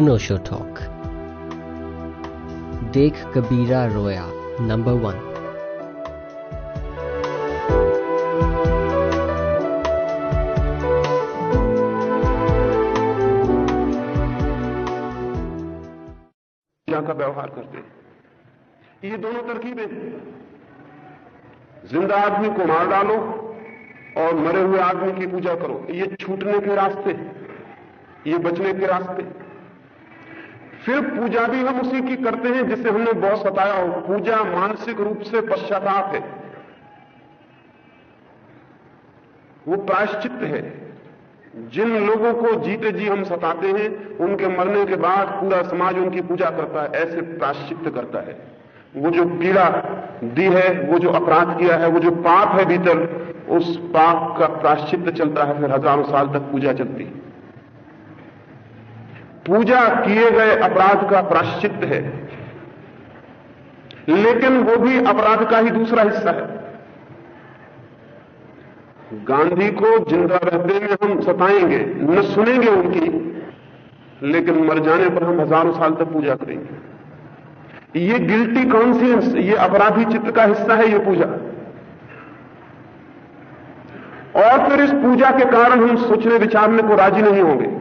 अनोशो talk देख कबीरा रोया number one का व्यवहार करते हैं। ये दोनों तरकीबें ज़िंदा आदमी को मार डालो और मरे हुए आदमी की पूजा करो। ये छूटने के रास्ते ये बचने के रास्ते फिर पूजा भी हम उसी की करते हैं, जिसे हमने बहुत सताया हो। पूजा मानसिक रूप से पश्चाताप है। वो प्रायश्चित है। जिन लोगों को जीते जी हम सताते हैं, उनके मरने के बाद पूरा समाज उनकी पूजा करता है, ऐसे प्राश्चित करता है। वो जो पीड़ा दी है, वो जो अपराध किया है, वो जो पाप है भीतर, उस पाप का प्राश्चित चलता है, फिर हज़ारों साल तक पूजा चलती है। पूजा किए गए अपराध का प्राश्चित है। लेकिन वो भी अपराध का ही दूसरा हिस्सा है। गांधी को ज़िंदा रहते में हम सताएँगे, न सुनेंगे उनकी, लेकिन मर जाने पर हम हज़ारों साल तक पूजा करेंगे। ये गिल्टी कॉन्सियंस, ये अपराधी चित्त का हिस्सा है ये पूजा। और फिर इस पूजा के कारण हम सोचने विचारने को राज़ी नहीं होंगे।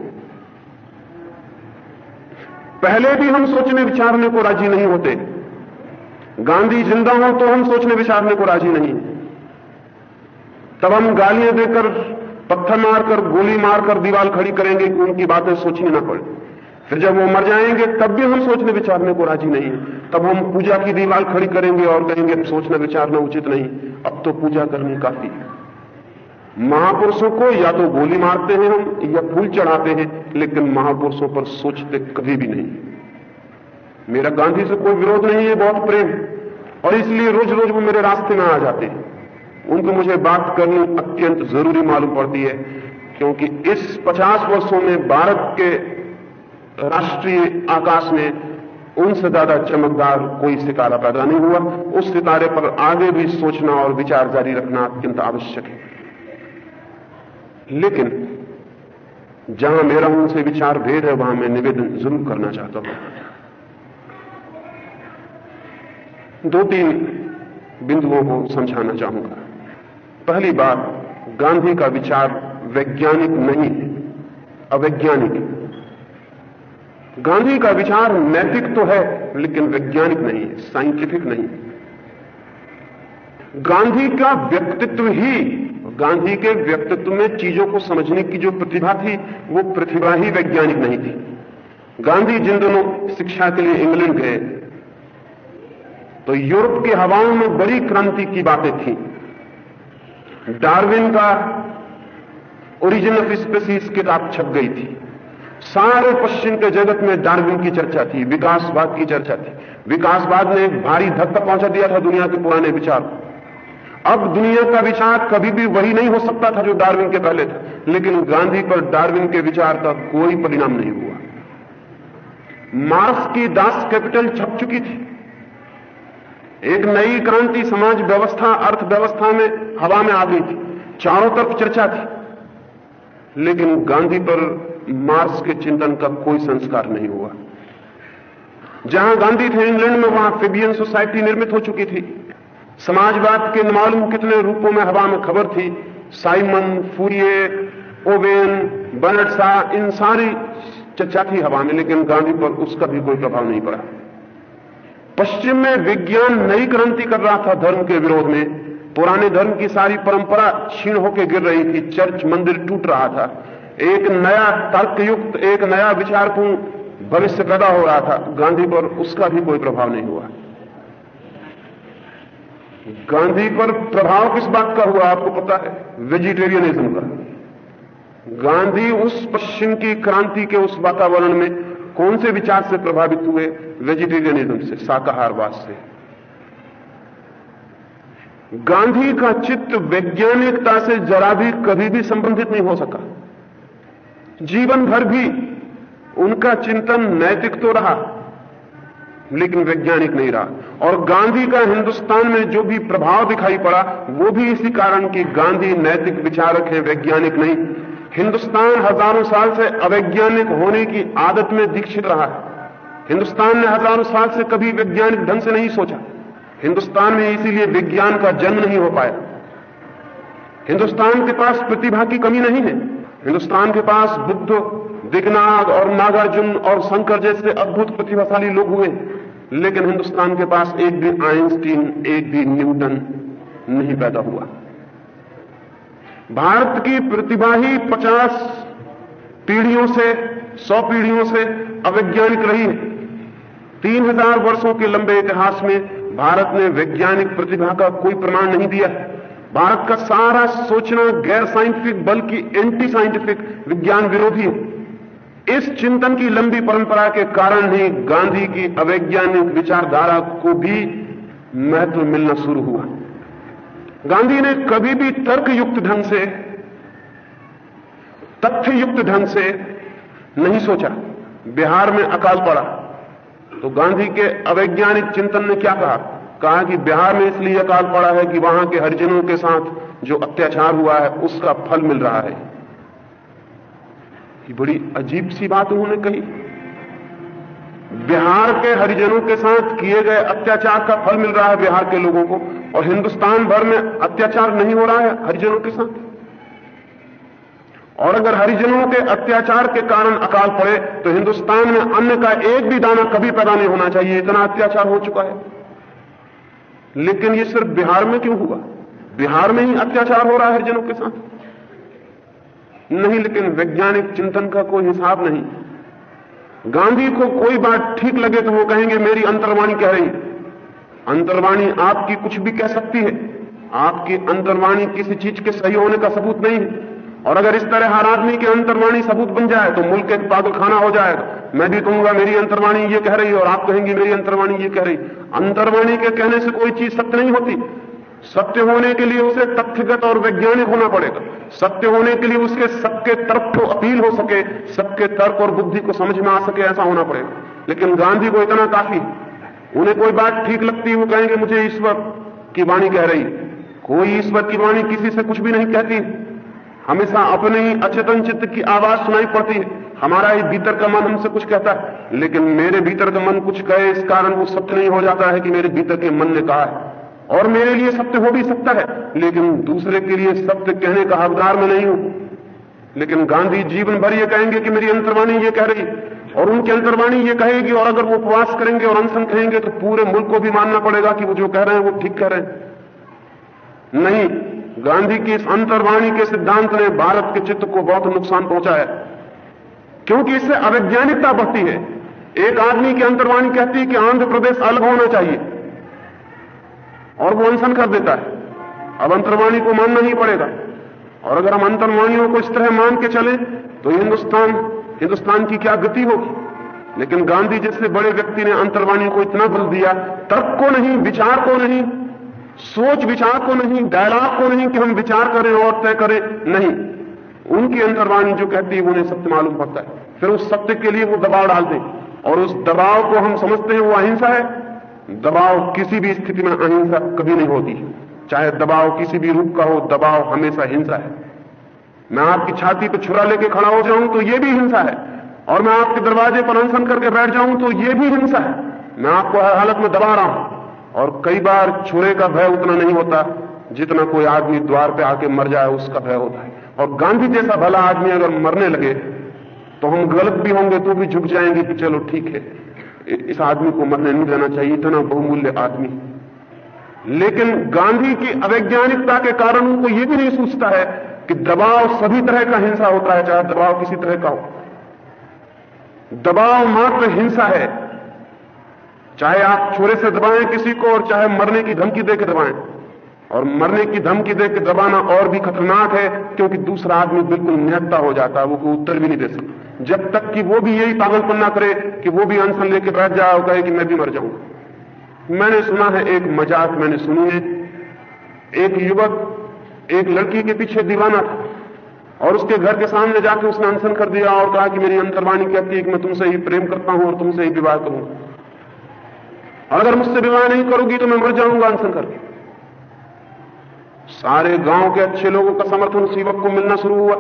पहले भी हम सोचने विचारने को राज़ी नहीं होते। गांधी ज़िंदा हो तो हम सोचने विचारने को राज़ी नहीं। तब हम गालियाँ देकर, पत्थर मारकर, गोली मारकर दीवार खड़ी करेंगे कि उनकी बातें सोचनी ना पड़े फिर जब वो मर जाएँगे, तब भी हम सोचने विचारने को राज़ी नहीं। तब हम पूजा की दीवार खड़ी करेंगे और कहेंगे, सोचना विचारना उचित नहीं। अब तो पूजा करनी काफ़ी है। महापुरुषों को या तो गोली मारते हैं हम, या फूल चढ़ाते हैं, लेकिन महापुरुषों पर सोचते कभी भी नहीं। मेरा गांधी से कोई विरोध नहीं है, बहुत प्रेम। और इसलिए रोज रोज वो मेरे रास्ते में आ जाते हैं। उनको मुझे बात करनी अत्यंत ज़रूरी मालूम पड़ती है, क्योंकि इस 50 वर्षों में भारत के राष्ट्रीय आकाश में उनसे ज़्यादा चमकदार कोई सितारा पैदा नहीं हुआ। उस सितारे पर आगे भी सोचना और विचार जारी रखना अत्यंत आवश्यक है। लेकिन जहाँ मेरा उनसे विचार भेद है, वहाँ मैं निवेदन ज़रूर करना चाहता हूँ। दो तीन बिंदुओं को समझाना चाहूँगा। पहली बात, गांधी का विचार वैज्ञानिक नहीं है, अवैज्ञानिक है। गांधी का विचार नैतिक तो है, लेकिन वैज्ञानिक नहीं है, साइंटिफिक नहीं है। गांधी का व्यक्तित्व ही गांधी के व्यक्तित्व में चीज़ों को समझने की जो प्रतिभा थी, वो प्रतिभा ही वैज्ञानिक नहीं थी। गांधी जिन दिनों शिक्षा के लिए इंग्लैंड गए तो यूरोप की हवाओं में बड़ी क्रांति की बातें थी। डार्विन का ओरिजिन ऑफ़ स्पेसीज किताब छप गई थी। सारे पश्चिम के जगत में डार्विन की चर्चा थी, विकासवाद की चर्चा थी। विकासवाद ने भारी धक्का पहुँचा दिया था दुनिया के पुराने विचार अब दुनिया का विचार कभी भी वही नहीं हो सकता था जो डार्विन के पहले था। लेकिन गांधी पर डार्विन के विचार का कोई परिणाम नहीं हुआ। मार्क्स की दास कैपिटल छप चुकी थी। एक नई क्रांति समाज व्यवस्था, अर्थव्यवस्था में हवा में आ गई थी। चारों तरफ़ चर्चा थी। लेकिन गांधी पर मार्क्स के चिंतन का कोई संस्कार नहीं हुआ। जहाँ गांधी थे, इंग्लैंड में वहाँ फिबियन सोसाइटी निर्मित हो चुकी थी। समाजवाद के मालूम कितने रूपों में हवा में खबर थी। साइमन फूरिये ओवेन बनटसा इन सारी चर्चा थी हवा में, लेकिन गांधी पर उसका भी कोई प्रभाव नहीं पड़ा। पश्चिम में विज्ञान नई क्रांति कर रहा था धर्म के विरोध में। पुराने धर्म की सारी परंपरा छीण होकर गिर रही थी। चर्च मंदिर टूट रहा था। एक नया तर्कयुक्त, एक नया विचारपूर्ण भविष्य पैदा हो रहा था। गांधी पर उसका भी कोई प्रभाव नहीं हुआ। गांधी पर प्रभाव किस बात का हुआ, आपको पता है? वेजिटेरियनिज्म का। गांधी उस पश्चिम की क्रांति के उस वातावरण में कौन से विचार से प्रभावित हुए? वेजिटेरियनिज्म से, शाकाहारवाद से। गांधी का चित्त वैज्ञानिकता से जरा भी कभी भी संबंधित नहीं हो सका। जीवन भर भी उनका चिंतन नैतिक तो रहा। लेकिन वैज्ञानिक नहीं रहा। और गांधी का हिंदुस्तान में जो भी प्रभाव दिखाई पड़ा, वो भी इसी कारण कि गांधी नैतिक विचारक है, वैज्ञानिक नहीं। हिंदुस्तान हज़ारों साल से अवैज्ञानिक होने की आदत में दीक्षित रहा है। हिंदुस्तान ने हज़ारों साल से कभी वैज्ञानिक ढंग से नहीं सोचा। हिंदुस्तान में इसीलिए विज्ञान का जन्म नहीं हो पाया। हिंदुस्तान के पास प्रतिभा की कमी नहीं है। हिंदुस्तान के पास बुद्ध दिग्नाग और नागार्जुन और शंकर जैसे अद्भुत प्रतिभाशाली लोग हुए। लेकिन हिंदुस्तान के पास एक भी आइंस्टीन, एक भी न्यूटन नहीं पैदा हुआ। भारत की प्रतिभा ही पचास पीढ़ियों से, सौ पीढ़ियों से अवैज्ञानिक रही है। तीन हज़ार वर्षों के लंबे इतिहास में भारत ने वैज्ञानिक प्रतिभा का कोई प्रमाण नहीं दिया। भारत का सारा सोचना गैर साइंटिफिक बल्कि एंटी साइंटिफिक विज्ञान विरोधी है। इस चिंतन की लंबी परंपरा के कारण ही गांधी की अवैज्ञानिक विचारधारा को भी महत्व मिलना शुरू हुआ। गांधी ने कभी भी तर्क युक्त ढंग से तथ्य युक्त ढंग से नहीं सोचा। बिहार में अकाल पड़ा। तो गांधी के अवैज्ञानिक चिंतन ने क्या कहा? कहा कि बिहार में इसलिए अकाल पड़ा है कि वहाँ के हरिजनों के साथ जो अत्याचार हुआ है, उसका फल मिल रहा है। ये बड़ी अजीब सी बात उन्होंने कही। बिहार के हरिजनों के साथ किए गए अत्याचार का फल मिल रहा है बिहार के लोगों को, और हिंदुस्तान भर में अत्याचार नहीं हो रहा है हरिजनों के साथ। और अगर हरिजनों के अत्याचार के कारण अकाल पड़े तो हिंदुस्तान में अन्न का एक भी दाना कभी पैदा नहीं होना चाहिए, इतना अत्याचार हो चुका है। लेकिन ये सिर्फ़ बिहार में क्यों हुआ? बिहार में ही अत्याचार हो रहा है हरिजनों के साथ। नहीं, लेकिन वैज्ञानिक चिंतन का कोई हिसाब नहीं। गांधी को कोई बात ठीक लगे तो वो कहेंगे, मेरी अंतर्वाणी कह रही अंतर्वाणी आपकी कुछ भी कह सकती है। आपकी अंतर्वाणी किसी चीज़ के सही होने का सबूत नहीं है। और अगर इस तरह हर आदमी की अंतर्वाणी सबूत बन जाए तो मुल्क एक पागलखाना हो जाएगा। मैं भी कहूँगा, मेरी अंतर्वाणी ये कह रही और आप कहेंगे, मेरी अंतर्वाणी ये कह रही अंतर्वाणी के कहने से कोई चीज़ सत्य नहीं होती। सत्य होने के लिए उसे तथ्यगत और वैज्ञानिक होना पड़ेगा। सत्य होने के लिए उसके सबके तर्क को अपील हो सके, सबके तर्क और बुद्धि को समझ में आ सके, ऐसा होना पड़ेगा। लेकिन गांधी को इतना काफ़ी उन्हें कोई बात ठीक लगती वो कहेंगे, मुझे ईश्वर की वाणी कह रही कोई ईश्वर की वाणी किसी से कुछ भी नहीं कहती हमेशा अपने ही अचेतन चित्त की आवाज़ सुनाई पड़ती है। हमारा ही भीतर का मन हमसे कुछ कहता है। लेकिन मेरे भीतर का मन कुछ कहे, इस कारण वो सत्य नहीं हो जाता है कि मेरे भीतर के मन ने कहा है। और मेरे लिए सत्य हो भी सकता है, लेकिन दूसरे के लिए सत्य कहने का हकदार मैं नहीं हूँ। लेकिन गांधी जीवन भर ये कहेंगे कि मेरी अंतर्वाणी ये कह रही, और उनकी अंतर्वाणी ये कहेगी, और अगर वो उपवास करेंगे और अनशन कहेंगे तो पूरे मुल्क को भी मानना पड़ेगा कि वो जो कह रहे हैं वो ठीक कह रहे हैं। नहीं, गांधी की इस अंतर्वाणी के सिद्धांत ने भारत के चित्त को बहुत नुकसान पहुँचाया क्योंकि इससे अवैज्ञानिकता बढ़ती है। एक आदमी की अंतर्वाणी कहती है कि आंध्र प्रदेश अलग होना चाहिए। और वो अनशन कर देता है। अब अंतर्वाणी को मानना ही पड़ेगा। और अगर हम अंतर्वाणियों को इस तरह मान के चले तो हिंदुस्तान हिंदुस्तान की क्या गति होगी? लेकिन गांधी जैसे बड़े व्यक्ति ने अंतर्वाणी को इतना बल दिया, तर्क को नहीं, विचार को नहीं, सोच विचार को नहीं, डायलॉग को नहीं कि हम विचार करें और तय करें, नहीं। उनकी अंतर्वाणी जो कहती है उन्हें सत्य मालूम पड़ता है। फिर उस सत्य के लिए वो दबाव डालते हैं और उस दबाव को हम समझते हैं, वो अहिंसा है। दबाव किसी भी स्थिति में अहिंसा कभी नहीं होती। चाहे दबाव किसी भी रूप का हो, दबाव हमेशा हिंसा है। मैं आपकी छाती पर छुरा लेके खड़ा हो जाऊँ तो ये भी हिंसा है। और मैं आपके दरवाजे पर अनशन करके बैठ जाऊँ तो ये भी हिंसा है। मैं आपको हर हालत में दबा रहा हूँ। और कई बार छुरे का भय उतना नहीं होता जितना कोई आदमी द्वार पे आके मर जाए, उसका भय होता है। और गांधी जैसा भला आदमी अगर मरने लगे तो हम गलत भी होंगे तो भी झुक जाएँगे कि चलो ठीक है। इस आदमी को मरने नहीं देना चाहिए, इतना बहुमूल्य आदमी। लेकिन गांधी की अवैज्ञानिकता के कारण उनको यह भी नहीं सोचता है कि दबाव सभी तरह का हिंसा होता है, चाहे दबाव किसी तरह का हो। दबाव मात्र हिंसा है। चाहे आप छोरे से दबाएँ किसी को और चाहे मरने की धमकी देकर दबाएँ। और मरने की धमकी देकर दबाना और भी खतरनाक है, क्योंकि दूसरा आदमी बिल्कुल निहत्ता हो जाता है, वो कोई उत्तर भी नहीं दे सकता। जब तक कि वो भी यही पागलपन ना करे कि वो भी अनशन लेके बैठ जाए और कहे कि मैं भी मर जाऊँगा मैंने सुना है एक मज़ाक मैंने सुनी है। एक युवक एक लड़की के पीछे दीवाना था और उसके घर के सामने जाकर उसने अनशन कर दिया और कहा कि मेरी अंतर्वाणी कहती है कि मैं तुमसे ही प्रेम करता हूँ और तुमसे ही विवाह करूँगा। अगर मुझसे विवाह नहीं करोगी तो मैं मर जाऊँगा अनशन करके। सारे गाँव के अच्छे लोगों का समर्थन उस युवक को मिलना शुरू हुआ,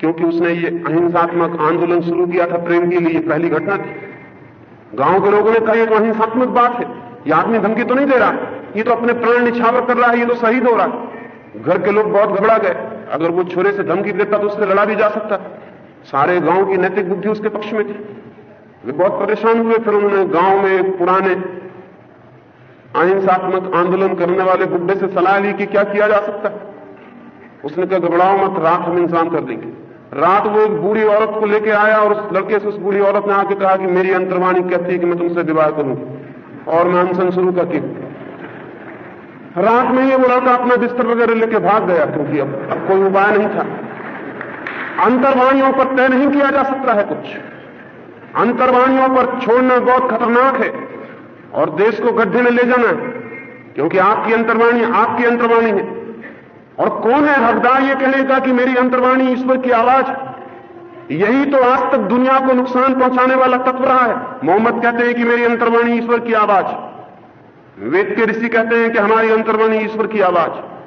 क्योंकि उसने ये अहिंसात्मक आंदोलन शुरू किया था प्रेम के लिए पहली घटना थी। गाँव के लोगों ने कहा यह तो अहिंसात्मक बात है, ये आदमी धमकी तो नहीं दे रहा, ये तो अपने प्राण निछावर कर रहा है, ये तो शहीद हो रहा घर के लोग बहुत घबरा गए। अगर वो छोरे से धमकी देता तो उससे लड़ा भी जा सकता। सारे गाँव की नैतिक बुद्धि उसके पक्ष में थी। वे बहुत परेशान हुए, फिर उन्होंने गाँव में पुराने अहिंसात्मक आंदोलन करने वाले बुड्ढे से सलाह ली कि क्या किया जा सकता है? उसने कहा घबराओ मत रात हम इंसान कर देंगे। रात वो एक बूढ़ी औरत को लेके आया और उस लड़के से उस बूढ़ी औरत ने आके कहा कि मेरी अंतर्वाणी कहती है कि मैं तुमसे विवाह करूँगी। और मैं अनशन शुरू करती हूँ रात में ये वो लड़का अपना बिस्तर वगैरह लेके भाग गया क्योंकि अब, अब कोई उपाय नहीं था। अंतर्वाणियों पर तय नहीं किया जा सकता है कुछ। अंतर्वाणियों पर छोड़ना बहुत खतरनाक है। और देश को गड्ढे में ले जाना है, क्योंकि आपकी अंतर्वाणी आपकी अंतर्वाणी है। और कौन है हकदार यह कहने का कि मेरी अंतर्वाणी ईश्वर की आवाज़? यही तो आज तक दुनिया को नुकसान पहुँचाने वाला तत्व रहा है। मोहम्मद कहते हैं कि मेरी अंतर्वाणी ईश्वर की आवाज़। वेद के ऋषि कहते हैं कि हमारी अंतर्वाणी ईश्वर की आवाज़।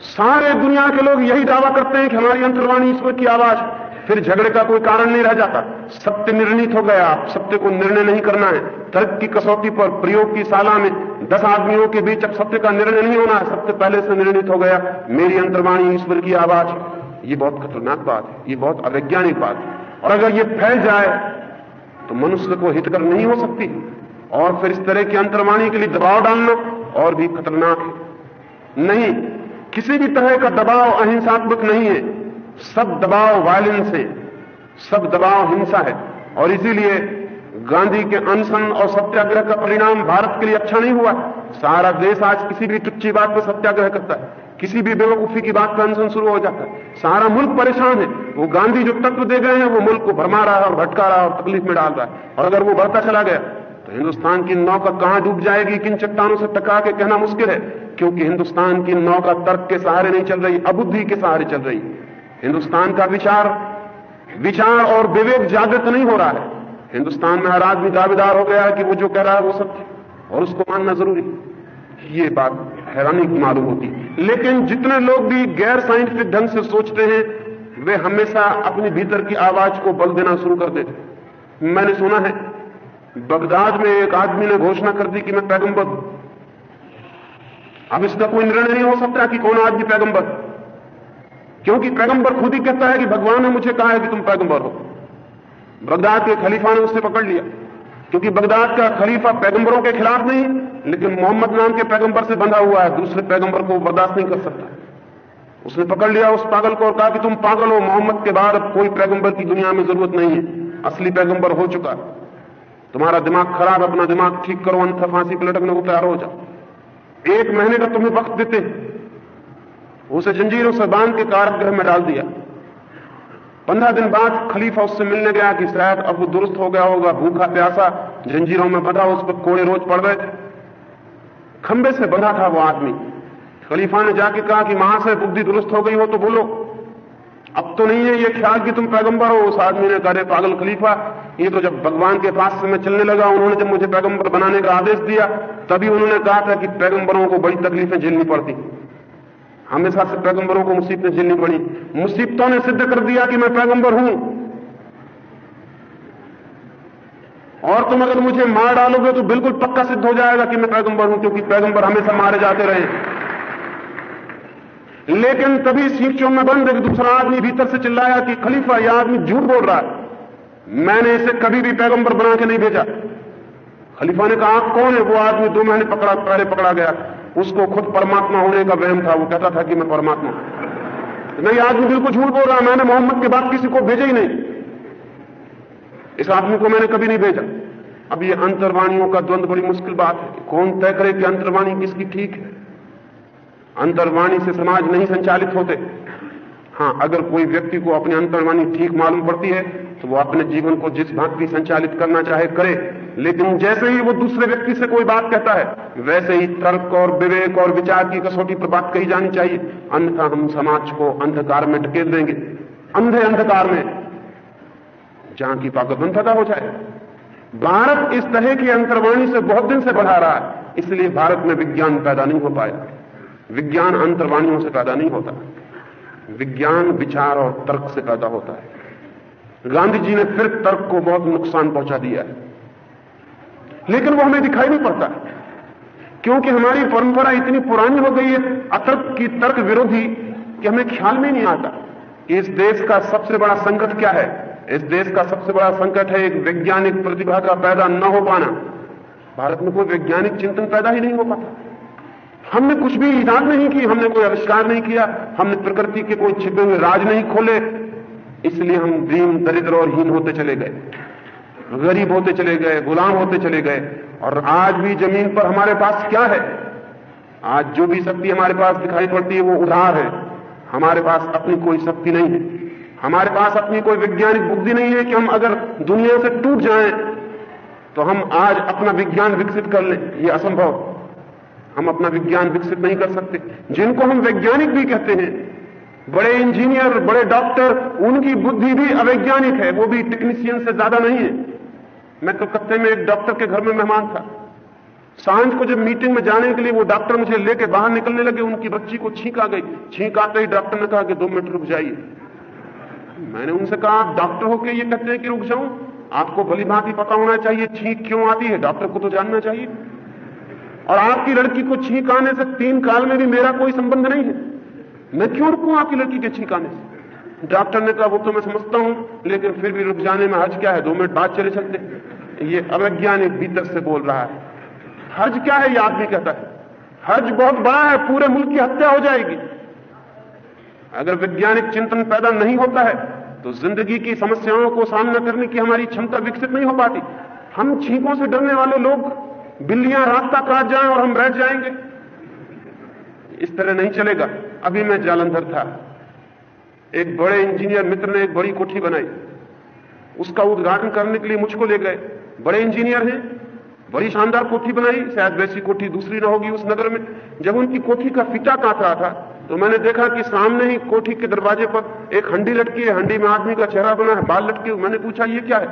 सारे दुनिया के लोग यही दावा करते हैं कि हमारी अंतर्वाणी ईश्वर की आवाज़ फिर झगड़े का कोई कारण नहीं रह जाता। सत्य निर्णित हो गया आप सत्य को निर्णय नहीं करना है। तर्क की कसौटी पर, प्रयोग की शाला में दस आदमियों के बीच अब सत्य का निर्णय नहीं होना है। सत्य पहले से निर्णित हो गया। मेरी अंतर्वाणी ईश्वर की आवाज़, ये बहुत खतरनाक बात है, ये बहुत अवैज्ञानिक बात है। और अगर ये फैल जाए तो मनुष्य को हितकर नहीं हो सकती। और फिर इस तरह की अंतर्वाणी के लिए दबाव डालना और भी खतरनाक है। नहीं किसी भी तरह का दबाव अहिंसात्मक नहीं है। सब दबाव वायलेंस है। सब दबाव हिंसा है। और इसीलिए गांधी के अनशन और सत्याग्रह का परिणाम भारत के लिए अच्छा नहीं हुआ। सारा देश आज किसी भी टुच्ची बात पर सत्याग्रह करता है। किसी भी बेवकूफ़ी की बात पर अनशन शुरू हो जाता है। सारा मुल्क परेशान है। वो गांधी जो तत्व दे गए हैं, वो मुल्क को भरमा रहा है और भटका रहा है और तकलीफ़ में डाल रहा है। और अगर वो बढ़ता चला गया तो हिंदुस्तान की नौका कहाँ डूब जाएगी? किन चट्टानों से टकरा के कहना मुश्किल है। क्योंकि हिंदुस्तान की नौका तर्क के सहारे नहीं चल रही, अबुद्धि के सहारे चल रही। हिंदुस्तान का विचार विचार और विवेक जागृत नहीं हो रहा है। हिंदुस्तान में हर आदमी दावेदार हो गया है कि वो जो कह रहा है वो सत्य और उसको मानना ज़रूरी ये बात हैरानी मालूम होती लेकिन जितने लोग भी गैर साइंटिफिक ढंग से सोचते हैं, वे हमेशा अपने भीतर की आवाज़ को बल देना शुरू कर देते मैंने सुना है, बगदाद में एक आदमी ने घोषणा कर दी कि मैं पैगंबर हूँ। अब इसका कोई निर्णय नहीं हो सकता कि कौन आदमी पैगंबर। क्योंकि पैगंबर खुद ही कहता है कि भगवान ने मुझे कहा है कि तुम पैगंबर हो। बगदाद के खलीफा ने उससे पकड़ लिया। क्योंकि बगदाद का खलीफा पैगंबरों के खिलाफ नहीं, लेकिन मोहम्मद नाम के पैगंबर से बंधा हुआ है। दूसरे पैगंबर को बर्दाश्त नहीं कर सकता। उसने पकड़ लिया उस पागल को और कहा कि तुम पागल हो। मोहम्मद के बाद कोई पैगंबर की दुनिया में ज़रूरत नहीं है। असली पैगंबर हो चुका तुम्हारा दिमाग खराब अपना दिमाग ठीक करो अंत फांसी पर लटकने को तैयार हो जाओ। एक महीने का तुम्हें वक्त देते उसे जंजीरों से बाँध के कारगृह में डाल दिया। पंद्रह दिन बाद खलीफा उससे मिलने गया कि शायद अब वो दुरुस्त हो गया होगा, भूखा प्यासा, जंजीरों में बंधा, उस पर कोड़े रोज पड़ गए खंबे से बंधा था वो आदमी। खलीफा ने जाके कहा कि महाशय बुद्धि दुरुस्त हो गई हो तो बोलो। अब तो नहीं है ये ख्याल कि तुम पैगंबर हो। उस आदमी ने कहा पागल खलीफा, ये तो जब भगवान के पास से मैं चलने लगा, उन्होंने जब मुझे पैगंबर बनाने का आदेश दिया, तभी उन्होंने कहा था कि पैगंबरों को बड़ी तकलीफें झेलनी पड़ती। हमेशा से पैगंबरों को मुसीबतें झेलनी पड़ी। मुसीबतों ने सिद्ध कर दिया कि मैं पैगंबर हूँ। और तुम अगर मुझे मार डालोगे तो बिल्कुल पक्का सिद्ध हो जाएगा कि मैं पैगंबर हूँ, क्योंकि पैगंबर हमेशा मारे जाते रहे। लेकिन तभी सीखचों में बंद, एक दूसरा आदमी भीतर से चिल्लाया कि खलीफा यह आदमी झूठ बोल रहा है। मैंने इसे कभी भी पैगंबर बना के नहीं भेजा। खलीफा ने कहा, आप कौन है? वो आदमी दो महीने पकड़ा, पहले पकड़ा गया। उसको खुद परमात्मा होने का वहम था। वो कहता था कि मैं परमात्मा नहीं आदमी बिल्कुल झूठ बोल रहा मैंने मोहम्मद के बाद किसी को भेजा ही नहीं। इस आदमी को मैंने कभी नहीं भेजा। अब ये अंतर्वाणियों का द्वंद्व बड़ी मुश्किल बात है कौन तय करे कि अंतर्वाणी किसकी ठीक है? अंतर्वाणी से समाज नहीं संचालित होते। हाँ, अगर कोई व्यक्ति को अपनी अंतर्वाणी ठीक मालूम पड़ती है तो वो अपने जीवन को जिस भांति संचालित करना चाहे करे। लेकिन जैसे ही वो दूसरे व्यक्ति से कोई बात कहता है, वैसे ही तर्क और विवेक और विचार की कसौटी पर बात कही जानी चाहिए। अन्यथा हम समाज को अंधकार में ढकेल देंगे। अंधे अंधकार में, जहाँ की पागलबंद पैदा हो जाए। भारत इस तरह की अंतर्वाणी से बहुत दिन से बढ़ा रहा है। इसलिए भारत में विज्ञान पैदा नहीं हो पाया। विज्ञान अंतर्वाणियों से पैदा नहीं होता। विज्ञान, विचार और तर्क से पैदा होता है। गांधी जी ने फिर तर्क को बहुत नुकसान पहुँचा दिया है। लेकिन वो हमें दिखाई नहीं पड़ता, क्योंकि हमारी परंपरा इतनी पुरानी हो गई है, अतर्क की तर्क विरोधी, कि हमें ख्याल में नहीं आता कि इस देश का सबसे बड़ा संकट क्या है? इस देश का सबसे बड़ा संकट है एक वैज्ञानिक प्रतिभा का पैदा न हो पाना। भारत में कोई वैज्ञानिक चिंतन पैदा ही नहीं हो पाता। हमने कुछ भी ईजाद नहीं की हमने कोई आविष्कार नहीं किया, हमने प्रकृति के कोई छिपे हुए राज नहीं खोले। इसलिए हम दीन दरिद्र और हीन होते चले गए, गरीब होते चले गए, गुलाम होते चले गए। और आज भी ज़मीन पर हमारे पास क्या है? आज जो भी शक्ति हमारे पास दिखाई पड़ती है, वो उधार है। हमारे पास अपनी कोई शक्ति नहीं है। हमारे पास अपनी कोई वैज्ञानिक बुद्धि नहीं है कि हम अगर दुनिया से टूट जाएँ तो हम आज अपना विज्ञान विकसित कर लें। ये असंभव। हम अपना विज्ञान विकसित नहीं कर सकते। जिनको हम वैज्ञानिक भी कहते हैं, बड़े इंजीनियर, बड़े डॉक्टर, उनकी बुद्धि भी अवैज्ञानिक है, वो भी टेक्नीशियन से ज़्यादा नहीं है। मैं कलकत्ते में एक डॉक्टर के घर में मेहमान था। साँझ को जब मीटिंग में जाने के लिए वो डॉक्टर मुझे लेके बाहर निकलने लगे, उनकी बच्ची को छींक आ गई। छींक आते ही डॉक्टर ने कहा कि दो मिनट रुक जाइए। मैंने उनसे कहा, डॉक्टर होके ये कहते हैं कि रुक जाऊँ? आपको भली भांति पता होना चाहिए, छींक क्यों आती है? डॉक्टर को तो जानना चाहिए। और आपकी लड़की को छींकाने से तीन काल में भी मेरा कोई संबंध नहीं है। मैं क्यों रुकू आपकी लड़की के छींकाने से? डॉक्टर ने कहा, वो तो मैं समझता हूँ, लेकिन फिर भी रुक जाने में हज क्या है? दो मिनट बाद चले चलते ये अवैज्ञानिक भीतर से बोल रहा है। हज क्या है? ये आदमी कहता है, हज बहुत बड़ा है, पूरे मुल्क की हत्या हो जाएगी। अगर वैज्ञानिक चिंतन पैदा नहीं होता है तो ज़िंदगी की समस्याओं को सामना करने की हमारी क्षमता विकसित नहीं हो पाती। हम छींकों से डरने वाले लोग बिल्लियाँ रास्ता काट जाएँ और हम बैठ जाएँगे। इस तरह नहीं चलेगा। अभी मैं जालंधर था। एक बड़े इंजीनियर मित्र ने एक बड़ी कोठी बनाई। उसका उद्घाटन करने के लिए मुझको ले गए। बड़े इंजीनियर हैं। बड़ी शानदार कोठी बनाई। शायद वैसी कोठी दूसरी ना होगी उस नगर में। जब उनकी कोठी का फीता काट रहा था तो मैंने देखा कि सामने ही कोठी के दरवाजे पर एक हंडी लटकी है। हंडी में आदमी का चेहरा बना है, बाल लटके मैंने पूछा, ये क्या है?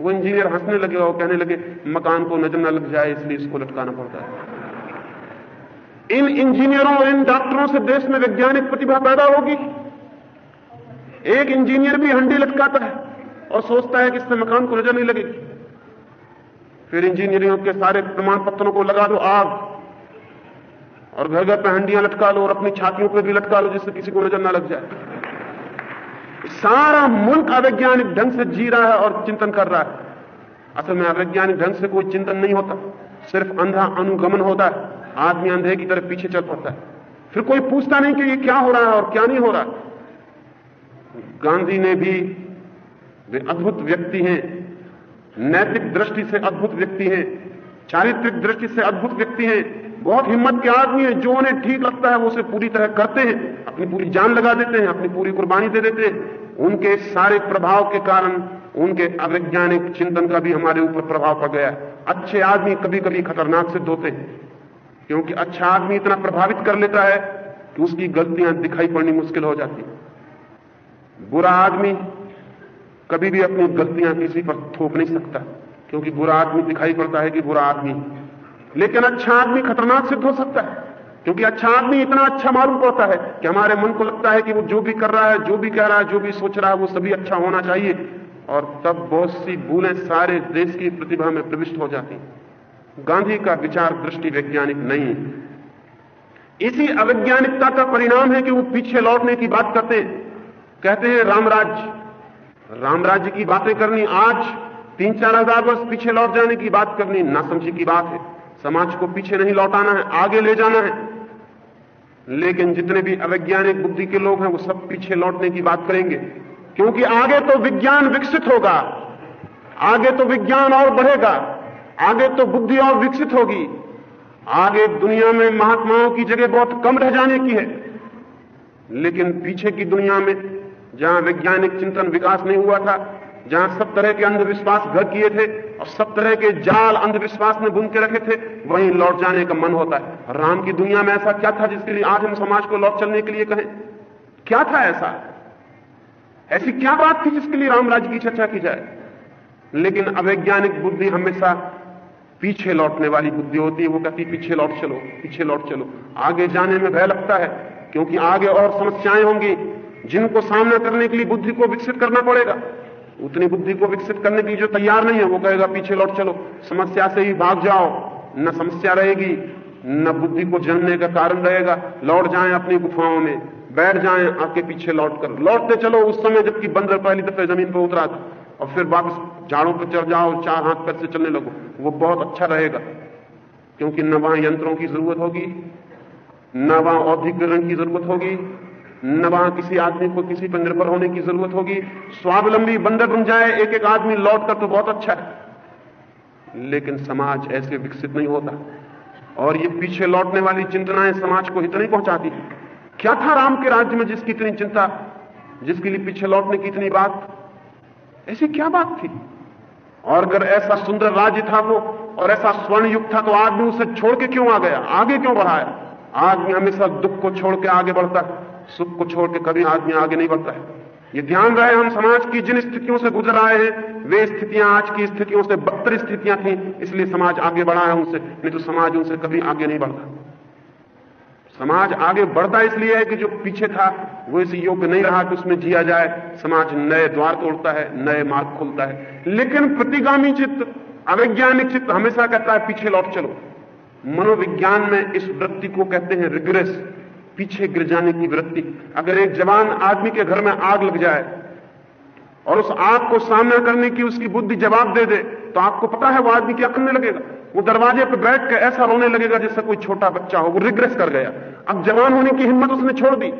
वो इंजीनियर हंसने लगे और कहने लगे, मकान को नज़र न लग जाए, इसलिए इसको लटकाना पड़ता है। इन इंजीनियरों और इन डॉक्टरों से देश में वैज्ञानिक प्रतिभा पैदा होगी। एक इंजीनियर भी हंडी लटकाता है और सोचता है कि इससे मकान को नज़र नहीं लगेगी। फिर इंजीनियरिंग के सारे प्रमाण पत्रों को लगा दो आग और घर घर पर हंडियाँ लटका लो और अपनी छातियों पर भी लटका लो जिससे किसी को नज़र ना लग जाए। सारा मुल्क अवैज्ञानिक ढंग से जी रहा है और चिंतन कर रहा है। असल में अवैज्ञानिक ढंग से कोई चिंतन नहीं होता। सिर्फ़ अंधा अनुगमन होता है। आदमी अंधे की तरफ़ पीछे चल पड़ता है। फिर कोई पूछता नहीं कि ये क्या हो रहा है और क्या नहीं हो रहा गांधी ने भी, वे अद्भुत व्यक्ति हैं। नैतिक दृष्टि से अद्भुत व्यक्ति हैं। चारित्रिक दृष्टि से अद्भुत व्यक्ति हैं। बहुत हिम्मत के आदमी हैं, जो उन्हें ठीक लगता है, वो उसे पूरी तरह करते हैं, अपनी पूरी जान लगा देते हैं, अपनी पूरी कुर्बानी दे देते हैं। उनके सारे प्रभाव के कारण, उनके अवैज्ञानिक चिंतन का भी हमारे ऊपर प्रभाव पड़ गया अच्छे आदमी कभी कभी खतरनाक सिद्ध होते हैं, क्योंकि अच्छा आदमी इतना प्रभावित कर लेता है कि उसकी गलतियाँ दिखाई पड़नी मुश्किल हो जाती बुरा आदमी कभी भी अपनी गलतियाँ किसी पर थोप नहीं सकता, क्योंकि बुरा आदमी दिखाई पड़ता है कि बुरा आदमी लेकिन अच्छा आदमी खतरनाक सिद्ध हो सकता है, क्योंकि अच्छा आदमी इतना अच्छा मालूम पड़ता है कि हमारे मन को लगता है कि वो जो भी कर रहा है, जो भी कह रहा है, जो भी सोच रहा है, वो सभी अच्छा होना चाहिए। और तब बहुत सी भूलें सारे देश की प्रतिभा में प्रविष्ट हो जाती गांधी का विचार दृष्टि वैज्ञानिक नहीं। इसी अवैज्ञानिकता का परिणाम है कि वो पीछे लौटने की बात करते हैं। कहते हैं रामराज्य रामराज्य की बातें करनी आज, तीन चार हज़ार वर्ष पीछे लौट जाने की बात करनी नासमझी की बात है। समाज को पीछे नहीं लौटाना है, आगे ले जाना है। लेकिन जितने भी अवैज्ञानिक बुद्धि के लोग हैं, वो सब पीछे लौटने की बात करेंगे। क्योंकि आगे तो विज्ञान विकसित होगा, आगे तो विज्ञान और बढ़ेगा, आगे तो बुद्धि और विकसित होगी। आगे दुनिया में महात्माओं की जगह बहुत कम रह जाने की है। लेकिन पीछे की दुनिया में जहाँ वैज्ञानिक चिंतन विकास नहीं हुआ था जहाँ सब तरह के अंधविश्वास घर किए थे और सब तरह के जाल अंधविश्वास में बुन के रखे थे, वहीं लौट जाने का मन होता है। राम की दुनिया में ऐसा क्या था जिसके लिए आज हम समाज को लौट चलने के लिए कहें? क्या था ऐसा? ऐसी क्या बात थी जिसके लिए राम राज्य की चर्चा की जाए? लेकिन अवैज्ञानिक बुद्धि हमेशा पीछे लौटने वाली बुद्धि होती है। वो कहती पीछे लौट चलो, पीछे लौट चलो। आगे जाने में भय लगता है, क्योंकि आगे और समस्याएँ होंगी। जिनको सामना करने के लिए बुद्धि को विकसित करना पड़ेगा। उतनी बुद्धि को विकसित करने की जो तैयार नहीं है, वो कहेगा, पीछे लौट चलो। समस्या से ही भाग जाओ। न समस्या रहेगी, न बुद्धि को जानने का कारण रहेगा। लौट जाएँ अपनी गुफाओं में। बैठ जाएँ आपके पीछे लौट कर। लौटते चलो उस समय जबकि बंदर पहली दफे ज़मीन पर उतरा था। और फिर वापस झाड़ों पर चढ़ जाओ, चार हाथ पैर से चलने लगो। वो बहुत अच्छा रहेगा, क्योंकि न वहाँ यंत्रों की ज़रूरत होगी, न वहाँ औद्योगिकरण की ज़रूरत होगी न वहाँ किसी आदमी को किसी पर निर्भर होने की ज़रूरत होगी। स्वावलंबी बंदर बन जाए एक एक आदमी लौट कर तो बहुत अच्छा है। लेकिन समाज ऐसे विकसित नहीं होता। और ये पीछे लौटने वाली चिंतनाएँ समाज को इतनी पहुंचाती क्या था राम के राज्य में जिसकी इतनी चिंता, जिसके लिए पीछे लौटने की इतनी बात? ऐसी क्या बात थी? और अगर ऐसा सुंदर राज्य था वो, और ऐसा स्वर्ण युग था तो आदमी उसे छोड़ के क्यों आ गया? आगे क्यों बढ़ाया? आदमी हमेशा दुख को छोड़ के आगे बढ़ता है। सुख को छोड़ के कभी आदमी आगे नहीं बढ़ता है। ये ध्यान रहे हम समाज की जिन स्थितियों से गुजर आए हैं, वे स्थितियाँ आज की स्थितियों से बदतर स्थितियाँ थी, इसलिए समाज आगे बढ़ा है उनसे, नहीं तो समाज उनसे कभी आगे नहीं बढ़ता। समाज आगे बढ़ता इसलिए है कि जो पीछे था, वो इस योग्य नहीं रहा कि उसमें जिया जाए। समाज नए द्वार तोड़ता है, नए मार्ग खोलता है। लेकिन प्रतिगामी चित्त, अवैज्ञानिक चित्त हमेशा कहता है, पीछे लौट चलो। मनोविज्ञान में इस वृत्ति को कहते हैं रिग्रेस। पीछे गिर जाने की वृत्ति। अगर एक जवान आदमी के घर में आग लग जाए और उस आग को सामना करने की उसकी बुद्धि जवाब दे दे तो आपको पता है वो आदमी क्या करने लगेगा। वो दरवाजे पर बैठ कर ऐसा रोने लगेगा जैसे कोई छोटा बच्चा हो, वो रिग्रेस कर गया। अब जवान होने की हिम्मत उसने छोड़ दी।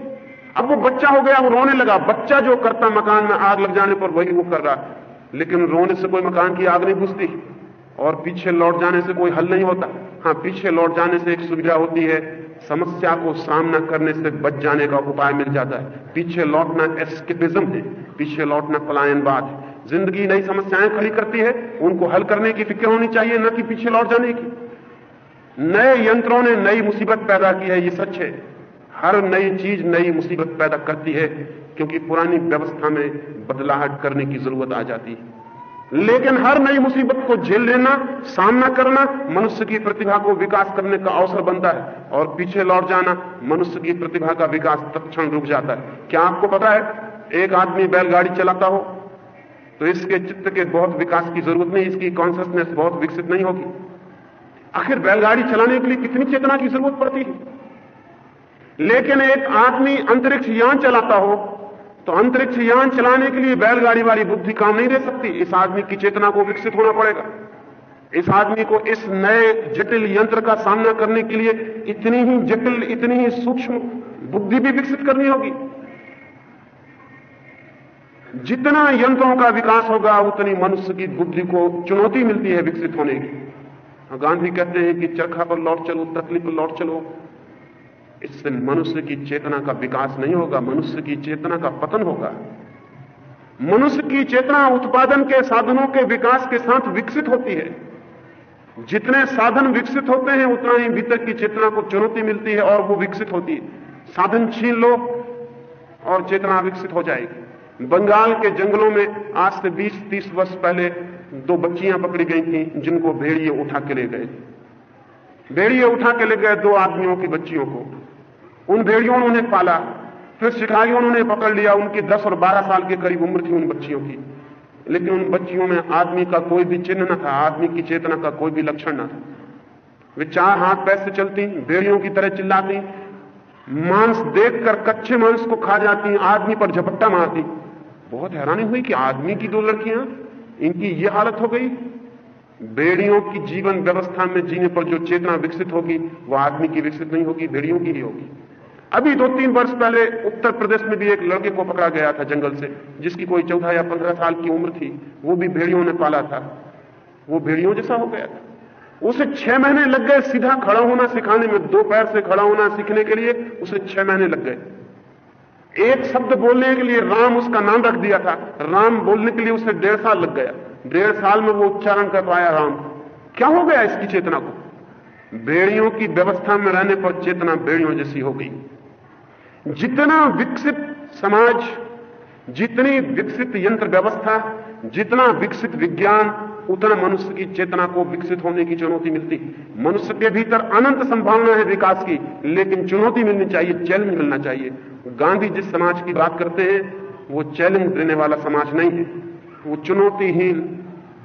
अब वो बच्चा हो गया, वो रोने लगा। बच्चा जो करता मकान में आग लग जाने पर वही वो कर रहा लेकिन रोने से कोई मकान की आग नहीं बुझती और पीछे लौट जाने से कोई हल नहीं होता। हाँ पीछे लौट जाने से एक सुविधा होती है समस्या को सामना करने से बच जाने का उपाय मिल जाता है। पीछे लौटना एस्केपिज्म है। पीछे लौटना पलायनवाद है। ज़िंदगी नई समस्याएँ खड़ी करती है। उनको हल करने की फ़िक्र होनी चाहिए, न कि पीछे लौट जाने की। नए यंत्रों ने नई मुसीबत पैदा की है, ये सच है। हर नई चीज़ नई मुसीबत पैदा करती है, क्योंकि पुरानी व्यवस्था में बदलाहट करने की ज़रूरत आ जाती है। लेकिन हर नई मुसीबत को झेल लेना, सामना करना, मनुष्य की प्रतिभा को विकास करने का अवसर बनता है और पीछे लौट जाना, मनुष्य की प्रतिभा का विकास तत्क्षण रुक जाता है। क्या आपको पता है, एक आदमी बैलगाड़ी चलाता हो तो इसके चित्त के बहुत विकास की ज़रूरत नहीं, इसकी कॉन्सियसनेस बहुत विकसित नहीं होगी। आखिर बैलगाड़ी चलाने के लिए कितनी चेतना की ज़रूरत पड़ती है? लेकिन एक आदमी अंतरिक्ष यान चलाता हो तो अंतरिक्ष यान चलाने के लिए बैलगाड़ी वाली बुद्धि काम नहीं दे सकती। इस आदमी की चेतना को विकसित होना पड़ेगा। इस आदमी को इस नए जटिल यंत्र का सामना करने के लिए इतनी ही जटिल, इतनी ही सूक्ष्म बुद्धि भी विकसित करनी होगी। जितना यंत्रों का विकास होगा, उतनी मनुष्य की बुद्धि को चुनौती मिलती है विकसित होने की। गांधी कहते हैं कि चरखा पर लौट चलो तकलीफ़ पर लौट चलो। इससे मनुष्य की चेतना का विकास नहीं होगा, मनुष्य की चेतना का पतन होगा। मनुष्य की चेतना उत्पादन के साधनों के विकास के साथ विकसित होती है। जितने साधन विकसित होते हैं, उतना ही भीतर की चेतना को चुनौती मिलती है और वो विकसित होती है। साधन छीन लो और चेतना विकसित हो जाएगी। बंगाल के जंगलों में आज से 20-30 वर्ष पहले दो बच्चियाँ पकड़ी गई थी, जिनको भेड़िए उठा के ले गए। भेड़िए उठा के ले गए दो आदमियों की बच्चियों को। उन भेड़ियों ने उन्हें पाला, फिर सिखाइयों ने पकड़ लिया। उनकी 10 और 12 साल के करीब उम्र थी उन बच्चियों की। लेकिन उन बच्चियों में आदमी का कोई भी चिन्ह न था, आदमी की चेतना का कोई भी लक्षण न था। वे चार हाथ पैर से चलती, भेड़ियों की तरह चिल्लाती, मांस देखकर कच्चे मांस को खा जाती, आदमी पर झपट्टा मारती। बहुत हैरानी हुई कि आदमी की दो लड़कियाँ, इनकी ये हालत हो गई। बेड़ियों की जीवन व्यवस्था में जीने पर जो चेतना विकसित होगी, वो आदमी की विकसित नहीं होगी, भेड़ियों की ही होगी। अभी दो तीन वर्ष पहले उत्तर प्रदेश में भी एक लड़के को पकड़ा गया था जंगल से, जिसकी कोई चौदह या पंद्रह साल की उम्र थी। वो भी भेड़ियों ने पाला था। वो भेड़ियों जैसा हो गया था। उसे छह महीने लग गए सीधा खड़ा होना सिखाने में दो पैर से खड़ा होना सीखने के लिए उसे छह महीने लग गए। एक शब्द बोलने के लिए राम उसका नाम रख दिया था। राम बोलने के लिए उसे डेढ़ साल लग गया। डेढ़ साल में वो उच्चारण कर पाया राम। क्या हो गया इसकी चेतना को? बेड़ियों की व्यवस्था में रहने पर चेतना बेड़ियों जैसी हो गई। जितना विकसित समाज, जितनी विकसित यंत्र व्यवस्था, जितना विकसित विज्ञान, उतना मनुष्य की चेतना को विकसित होने की चुनौती मिलती। मनुष्य के भीतर अनंत संभावना है विकास की, लेकिन चुनौती मिलनी चाहिए, चैलेंज मिलना चाहिए। गांधी जिस समाज की बात करते हैं, वो चैलेंज देने वाला समाज नहीं है। वो चुनौतीहीन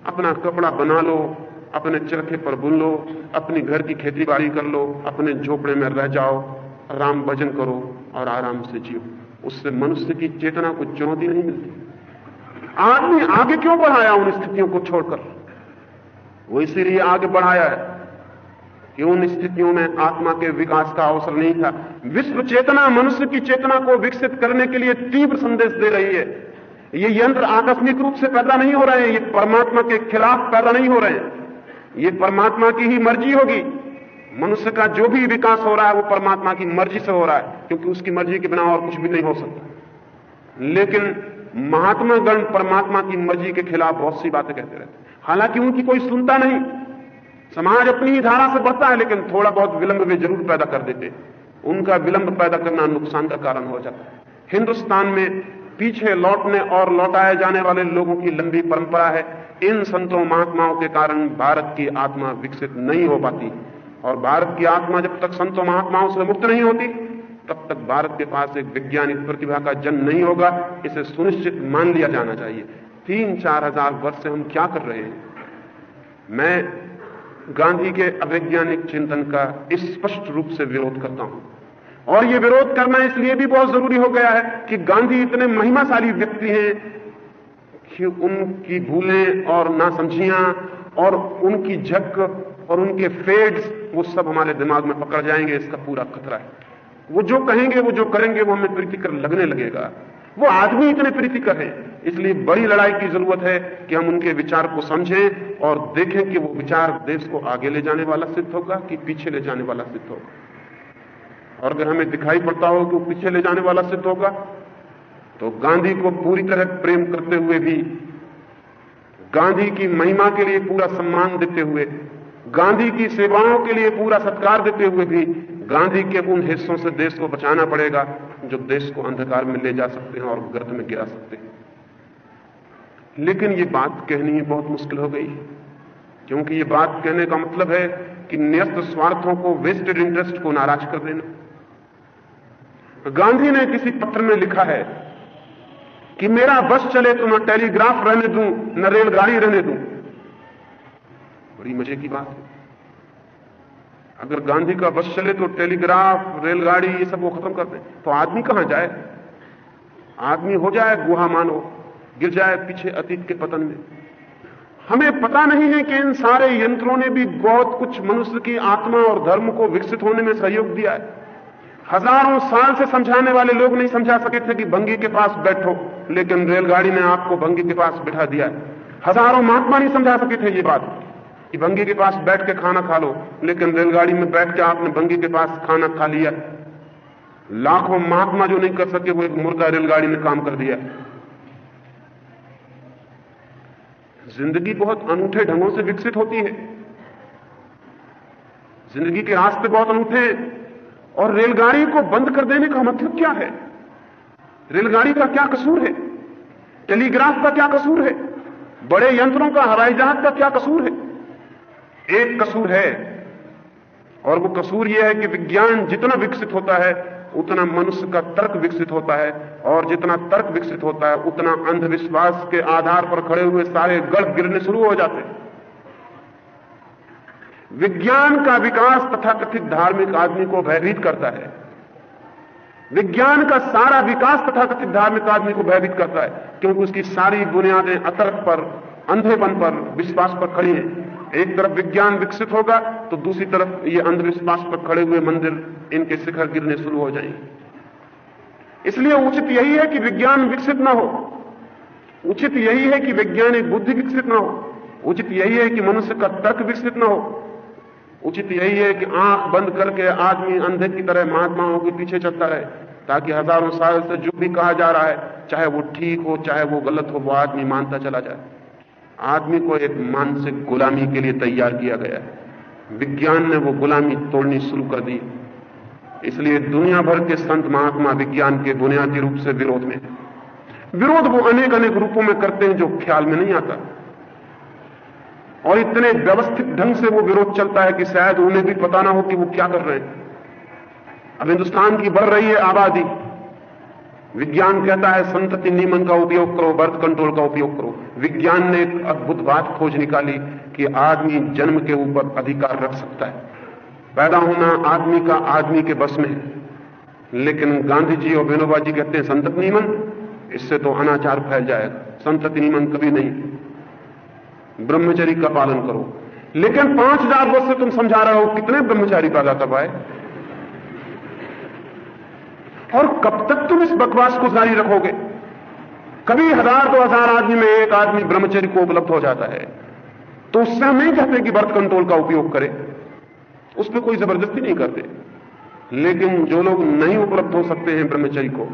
अपना कपड़ा बना लो, अपने चरखे पर बुन लो, अपनी घर की खेती बाड़ी कर लो, अपने झोपड़े में रह जाओ, राम भजन करो और आराम से जियो। उससे मनुष्य की चेतना को चुनौती नहीं मिलती। आदमी आगे क्यों बढ़ाया उन स्थितियों को छोड़कर? वो इसीलिए आगे बढ़ाया है कि उन स्थितियों में आत्मा के विकास का अवसर नहीं था। विश्व चेतना मनुष्य की चेतना को विकसित करने के लिए तीव्र संदेश दे रही है। ये यंत्र आकस्मिक रूप से पैदा नहीं हो रहे हैं, ये परमात्मा के खिलाफ पैदा नहीं हो रहे हैं। ये परमात्मा की ही मर्ज़ी होगी। मनुष्य का जो भी विकास हो रहा है, वो परमात्मा की मर्ज़ी से हो रहा है, क्योंकि उसकी मर्ज़ी के बिना और कुछ भी नहीं हो सकता। लेकिन महात्मा गण परमात्मा की मर्ज़ी के खिलाफ बहुत सी बातें कहते रहते हैं। हालाँकि उनकी कोई सुनता नहीं। समाज अपनी ही धारा से बढ़ता है, लेकिन थोड़ा बहुत विलंब में ज़रूर पैदा कर देते उनका विलंब पैदा करना नुकसान का कारण हो जाता है। हिंदुस्तान में पीछे लौटने और लौटाए जाने वाले लोगों की लंबी परंपरा है। इन संतों महात्माओं के कारण भारत की आत्मा विकसित नहीं हो पाती। और भारत की आत्मा जब तक संतों महात्माओं से मुक्त नहीं होती, तब तक भारत के पास एक वैज्ञानिक प्रतिभा का जन्म नहीं होगा। इसे सुनिश्चित मान लिया जाना चाहिए। तीन चार हज़ार वर्ष से हम क्या कर रहे हैं? मैं गांधी के अवैज्ञानिक चिंतन का स्पष्ट रूप से विरोध करता हूँ। और यह विरोध करना इसलिए भी बहुत ज़रूरी हो गया है कि गांधी इतने महिमाशाली व्यक्ति हैं कि उनकी भूलें और नासमझियाँ और उनकी झक और उनके फेड्स, वो सब हमारे दिमाग में पकड़ जाएँगे, इसका पूरा खतरा है। वो जो कहेंगे, वो जो करेंगे, वो हमें प्रीतिकर लगने लगेगा। वो आदमी इतने प्रीतिकर हैं, इसलिए बड़ी लड़ाई की ज़रूरत है कि हम उनके विचार को समझें और देखें कि वो विचार देश को आगे ले जाने वाला सिद्ध होगा कि पीछे ले जाने वाला सिद्ध होगा। और अगर हमें दिखाई पड़ता हो कि वो पीछे ले जाने वाला सिद्ध होगा तो गांधी को पूरी तरह प्रेम करते हुए भी, गांधी की महिमा के लिए पूरा सम्मान देते हुए गांधी की सेवाओं के लिए पूरा सत्कार देते हुए भी गांधी के उन हिस्सों से देश को बचाना पड़ेगा, जो देश को अंधकार में ले जा सकते हैं और गर्द में गिरा सकते हैं। लेकिन ये बात कहनी ही बहुत मुश्किल हो गई, क्योंकि ये बात कहने का मतलब है कि न्यस्त स्वार्थों को वेस्टेड इंटरेस्ट को नाराज़ कर देना। गांधी ने किसी पत्र में लिखा है कि मेरा बस चले तो न टेलीग्राफ रहने दूँ, न रेलगाड़ी रहने दूँ। बड़ी मज़े की बात है। अगर गांधी का बस चले तो टेलीग्राफ, रेलगाड़ी, ये सब वो खत्म कर दें। तो आदमी कहाँ जाए? आदमी हो जाए, गुहा मानो, गिर जाए पीछे अतीत के पतन में। हमें पता नहीं है कि इन सारे यंत्रों ने भी बहुत कुछ मनुष्य की आत्मा और धर्म को विकसित होने में सहयोग दिया है। हज़ारों साल से समझाने वाले लोग नहीं समझा सके थे कि भंगी के पास बैठो, लेकिन रेलगाड़ी ने आपको भंगी के पास बिठा दिया है। हज़ारों महात्मा नहीं समझा सके थे ये बात। कि भंगी के पास बैठ के खाना खा लो, लेकिन रेलगाड़ी में बैठ के आपने भंगी के पास खाना खा लिया। लाखों महात्मा जो नहीं कर सके, वो एक मुर्दा रेलगाड़ी में काम कर दिया। ज़िंदगी बहुत अनूठे ढंगों से विकसित होती है। ज़िंदगी के रास्ते बहुत अनूठे हैं, और रेलगाड़ी को बंद कर देने का मतलब क्या है? रेलगाड़ी का क्या कसूर है? टेलीग्राफ का क्या कसूर है? बड़े यंत्रों का, हवाई जहाज़ का क्या कसूर है? एक कसूर है। और वो कसूर यह है कि विज्ञान जितना विकसित होता है, उतना मनुष्य का तर्क विकसित होता है। और जितना तर्क विकसित होता है, उतना अंधविश्वास के आधार पर खड़े हुए सारे गढ़ गिरने शुरू हो जाते हैं। विज्ञान का विकास तथाकथित धार्मिक आदमी को भयभीत करता है। विज्ञान का सारा विकास तथाकथित धार्मिक आदमी को भयभीत करता है, क्योंकि उसकी सारी बुनियादें अतर्क पर, अंधेपन पर, विश्वास पर खड़ी हैं। एक तरफ़ विज्ञान विकसित होगा तो दूसरी तरफ़ ये अंधविश्वास पर खड़े हुए मंदिर, इनके शिखर गिरने शुरू हो जाएँगे। इसलिए उचित यही है कि विज्ञान विकसित ना हो। उचित यही है कि वैज्ञानिक बुद्धि विकसित ना हो। उचित यही है कि मनुष्य का तर्क विकसित ना हो। उचित यही है कि आँख बंद करके आदमी अंधे की तरह महात्माओं के पीछे चलता रहे, ताकि हज़ारों साल से जो भी कहा जा रहा है, चाहे वो ठीक हो, चाहे वो गलत हो, वो आदमी मानता चला जाए। आदमी को एक मानसिक गुलामी के लिए तैयार किया गया है। विज्ञान ने वो गुलामी तोड़नी शुरू कर दी। इसलिए दुनिया भर के संत महात्मा विज्ञान के बुनियादी रूप से विरोध में। विरोध वो अनेक अनेक रूपों में करते हैं जो ख्याल में नहीं आता। और इतने व्यवस्थित ढंग से वो विरोध चलता है कि शायद उन्हें भी पता ना हो कि वो क्या कर रहे हैं। अब हिंदुस्तान की बढ़ रही है आबादी। विज्ञान कहता है, संतति नियमन का उपयोग करो, बर्थ कंट्रोल का उपयोग करो। विज्ञान ने एक अद्भुत बात खोज निकाली कि आदमी जन्म के ऊपर अधिकार रख सकता है। पैदा होना आदमी का आदमी के बस में है। लेकिन गांधी जी और विनोबा जी कहते हैं, संतत नियमन, इससे तो अनाचार फैल जाएगा। संतति नियमन कभी नहीं। ब्रह्मचरी का पालन करो। लेकिन पाँच हज़ार वर्ष से तुम समझा रहे हो, कितने ब्रह्मचारी पैदा करवाए? और कब तक तुम इस बकवास को जारी रखोगे? कभी हज़ार दो हज़ार आदमी में एक आदमी ब्रह्मचर्य को उपलब्ध हो जाता है तो उससे हम नहीं कहते कि बर्थ कंट्रोल का उपयोग करें। उस पर कोई ज़बरदस्ती नहीं करते। लेकिन जो लोग नहीं उपलब्ध हो सकते हैं ब्रह्मचर्य को,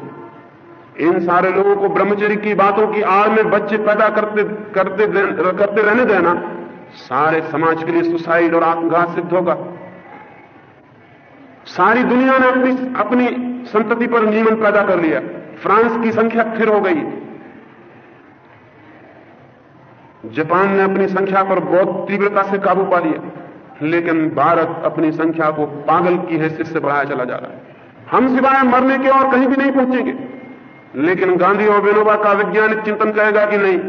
इन सारे लोगों को ब्रह्मचर्य की बातों की आड़ में बच्चे पैदा करते करते करते रहने देना सारे समाज के लिए सुसाइड और आत्मघात सिद्ध होगा। सारी दुनिया ने अपनी अपनी संतति पर नियमन पैदा कर लिया। फ्रांस की संख्या फिर हो गई। जापान ने अपनी संख्या पर बहुत तीव्रता से काबू पा लिया, लेकिन भारत अपनी संख्या को पागल की हैसियत से बढ़ाया चला जा रहा है। हम सिवाय मरने के और कहीं भी नहीं पहुँचेंगे, लेकिन गांधी और विनोबा का वैज्ञानिक चिंतन कहेगा कि नहीं।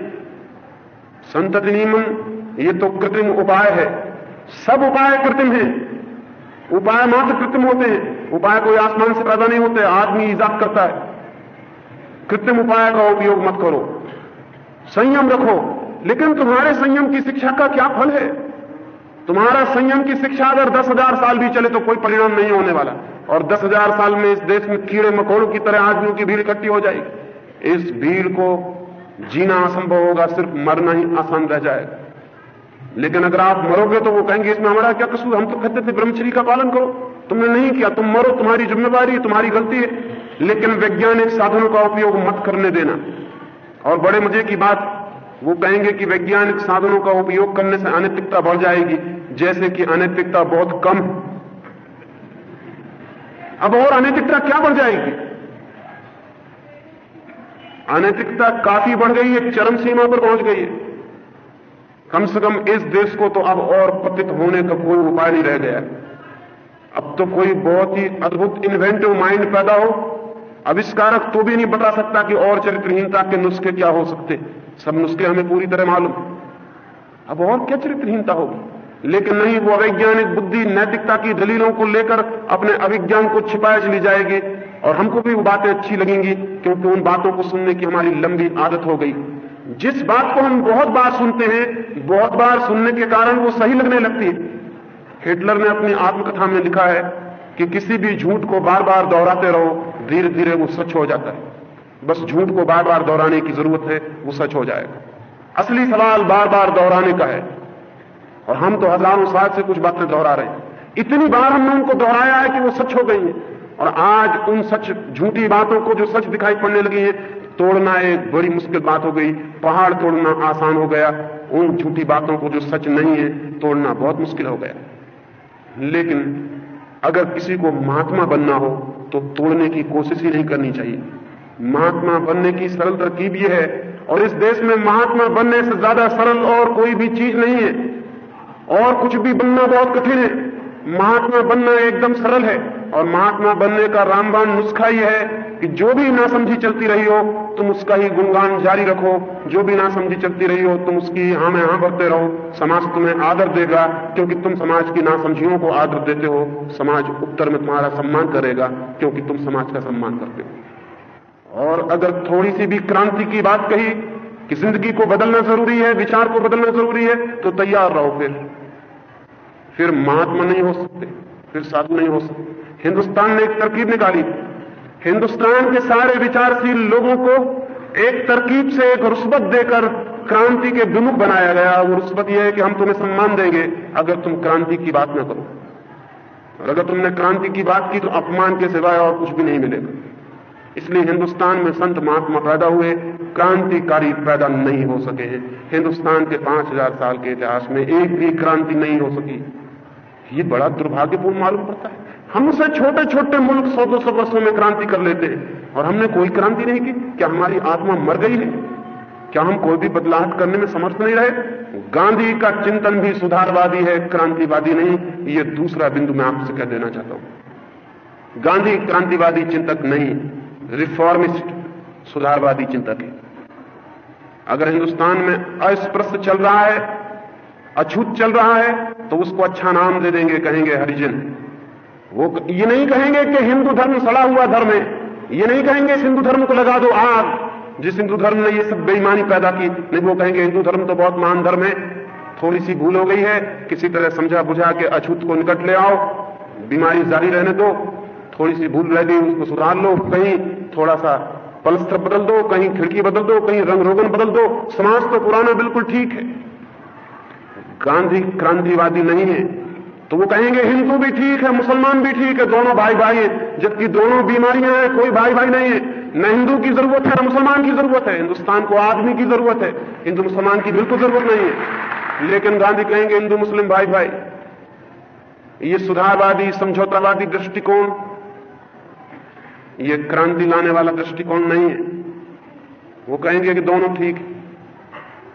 संतति नियमन, ये तो कृत्रिम उपाय है। सब उपाय कृत्रिम हैं। उपाय मात्र कृत्रिम होते हैं। उपाय कोई आसमान से पैदा नहीं होते, आदमी ईजाद करता है। कृत्रिम उपाय का उपयोग मत करो। संयम रखो। लेकिन तुम्हारे संयम की शिक्षा का क्या फल है? तुम्हारा संयम की शिक्षा अगर दस हज़ार साल भी चले तो कोई परिणाम नहीं होने वाला। और दस हज़ार साल में इस देश में कीड़े मकोड़ों की तरह आदमियों की भीड़ इकट्ठी हो जाएगी। इस भीड़ को जीना असंभव होगा, सिर्फ़ मरना ही आसान रह जाएगा। लेकिन अगर आप मरोगे तो वो कहेंगे, इसमें हमारा क्या कसूर? हम तो कहते थे ब्रह्मचरी का पालन करो। तुमने नहीं किया, तुम मरो, तुम्हारी जिम्मेवारी है, तुम्हारी गलती है। लेकिन वैज्ञानिक साधनों का उपयोग मत करने देना। और बड़े मज़े की बात, वो कहेंगे कि वैज्ञानिक साधनों का उपयोग करने से अनैतिकता बढ़ जाएगी, जैसे कि अनैतिकता बहुत कम। अब और अनैतिकता क्या बढ़ जाएगी? अनैतिकता काफ़ी बढ़ गई है, चरम सीमा पर पहुँच गई है। कम से कम इस देश को तो अब और पतित होने का कोई उपाय नहीं रह गया। अब तो कोई बहुत ही अद्भुत इन्वेंटिव माइंड पैदा हो, आविष्कारक तो भी नहीं बता सकता कि और चरित्रहीनता के नुस्खे क्या हो सकते। सब नुस्खे हमें पूरी तरह मालूम। अब और क्या चरित्रहीनता होगी? लेकिन नहीं, वो अवैज्ञानिक बुद्धि, नैतिकता की दलीलों को लेकर अपने अभिज्ञान को छिपाए चली जाएगी और हमको भी वो बातें अच्छी लगेंगी, क्योंकि उन बातों को सुनने की हमारी लंबी आदत हो गई। जिस बात को हम बहुत बार सुनते हैं, बहुत बार सुनने के कारण वो सही लगने लगती है। हिटलर ने अपनी आत्मकथा में लिखा है कि किसी भी झूठ को बार बार दोहराते रहो धीरे धीरे वो सच हो जाता है। बस झूठ को बार बार दोहराने की ज़रूरत है, वो सच हो जाएगा। असली सवाल बार बार दोहराने का है। और हम तो हज़ारों साल से कुछ बातें दोहरा रहे हैं। इतनी बार हमने उनको दोहराया है कि वो सच हो गई है। और आज उन सच झूठी बातों को जो सच दिखाई पड़ने लगी है, तोड़ना एक बड़ी मुश्किल बात हो गई। पहाड़ तोड़ना आसान हो गया। उन झूठी बातों को जो सच नहीं है, तोड़ना बहुत मुश्किल हो गया। लेकिन अगर किसी को महात्मा बनना हो तो तोड़ने की कोशिश ही नहीं करनी चाहिए। महात्मा बनने की सरल तरकीब यह है, और इस देश में महात्मा बनने से ज़्यादा सरल और कोई भी चीज़ नहीं है। और कुछ भी बनना बहुत कठिन है। महात्मा बनना एकदम सरल है। और महात्मा बनने का रामबान नुस्खा यह है कि जो भी नासमझी चलती रही हो, तुम उसका ही गुणगान जारी रखो। जो भी ना समझी चलती रही हो, तुम उसकी हाँ में हाँ भरते रहो। समाज तुम्हें आदर देगा, क्योंकि तुम समाज की नासमझियों को आदर देते हो। समाज उत्तर में तुम्हारा सम्मान करेगा, क्योंकि तुम समाज का सम्मान करते हो। और अगर थोड़ी सी भी क्रांति की बात कही कि ज़िंदगी को बदलना ज़रूरी है, विचार को बदलना ज़रूरी है तो तैयार रहो फिर। फिर महात्मा नहीं हो सकते, फिर साधु नहीं हो सकते। हिंदुस्तान ने एक तरकीब निकाली। हिंदुस्तान के सारे विचारशील लोगों को एक तरकीब से एक रुस्बत देकर क्रांति के विमुख बनाया गया। वो रुस्बत यह है कि हम तुम्हें सम्मान देंगे अगर तुम क्रांति की बात न करो। और अगर तुमने क्रांति की बात की तो अपमान के सिवाय और कुछ भी नहीं मिलेगा। इसलिए हिंदुस्तान में संत महात्मा पैदा हुए, क्रांतिकारी पैदा नहीं हो सके हैं। हिंदुस्तान के पाँच हज़ार साल के इतिहास में एक भी क्रांति नहीं हो सकी। ये बड़ा दुर्भाग्यपूर्ण मालूम पड़ता है। हमसे छोटे छोटे मुल्क सौ दो सौ वर्षों में क्रांति कर लेते हैं। और हमने कोई क्रांति नहीं की। क्या हमारी आत्मा मर गई है? क्या हम कोई भी बदलाव करने में समर्थ नहीं रहे? गांधी का चिंतन भी सुधारवादी है, क्रांतिवादी नहीं। ये दूसरा बिंदु मैं आपसे कह देना चाहता हूँ। गांधी क्रांतिवादी चिंतक नहीं, रिफॉर्मिस्ट सुधारवादी चिंतक है। अगर हिंदुस्तान में अस्पृश्य चल रहा है, अछूत चल रहा है तो उसको अच्छा नाम दे देंगे, कहेंगे हरिजन। वो ये नहीं कहेंगे कि हिंदू धर्म सड़ा हुआ धर्म है। ये नहीं कहेंगे इस हिंदू धर्म को लगा दो आग। जिस हिंदू धर्म ने ये सब बेईमानी पैदा की, नहीं वो कहेंगे हिंदू धर्म तो बहुत महान धर्म है। थोड़ी सी भूल हो गई है। किसी तरह समझा बुझा के अछूत को निकट ले आओ। बीमारी जारी रहने दो। थोड़ी सी भूल रह गई, उसको सुधार लो। कहीं थोड़ा सा पलस्तर बदल दो, कहीं खिड़की बदल दो, कहीं रंग रोगन बदल दो। समाज तो पुराना बिल्कुल ठीक है। गांधी क्रांतिवादी नहीं है। तो वो कहेंगे, हिंदू भी ठीक है, मुसलमान भी ठीक है, दोनों भाई भाई हैं, जबकि दोनों बीमारियाँ हैं, कोई भाई भाई नहीं है। न हिंदू की ज़रूरत है, न मुसलमान की ज़रूरत है। हिंदुस्तान को आदमी की ज़रूरत है, हिंदू मुसलमान की बिल्कुल ज़रूरत नहीं है। लेकिन गांधी कहेंगे, हिंदू मुस्लिम भाई भाई, ये सुधारवादी, समझौतावादी दृष्टिकोण, ये क्रांति लाने वाला दृष्टिकोण नहीं है। वो कहेंगे कि दोनों ठीक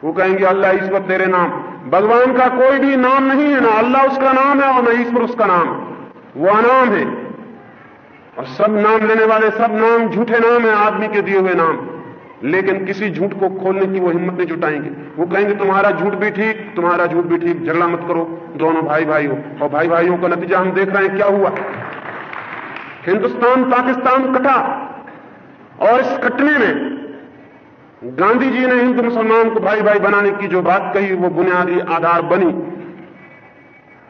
वो कहेंगे, अल्लाह इस ईश्वर तेरे नाम भगवान का कोई भी नाम नहीं है, ना अल्लाह उसका नाम है और न ईश्वर उसका नाम वो अनाम है। और सब नाम लेने वाले, सब नाम झूठे नाम है, आदमी के दिए हुए नाम। लेकिन किसी झूठ को खोलने की वो हिम्मत नहीं जुटाएँगे। वो कहेंगे, तुम्हारा झूठ भी ठीक, तुम्हारा झूठ भी ठीक, झगड़ा मत करो, दोनों भाई भाई हो। और भाई भाइयों का नतीजा हम देख रहे हैं, क्या हुआ? हिंदुस्तान, पाकिस्तान कटा। और इस कटने में गांधी जी ने हिंदू मुसलमान को भाई भाई बनाने की जो बात कही, वो बुनियादी आधार बनी।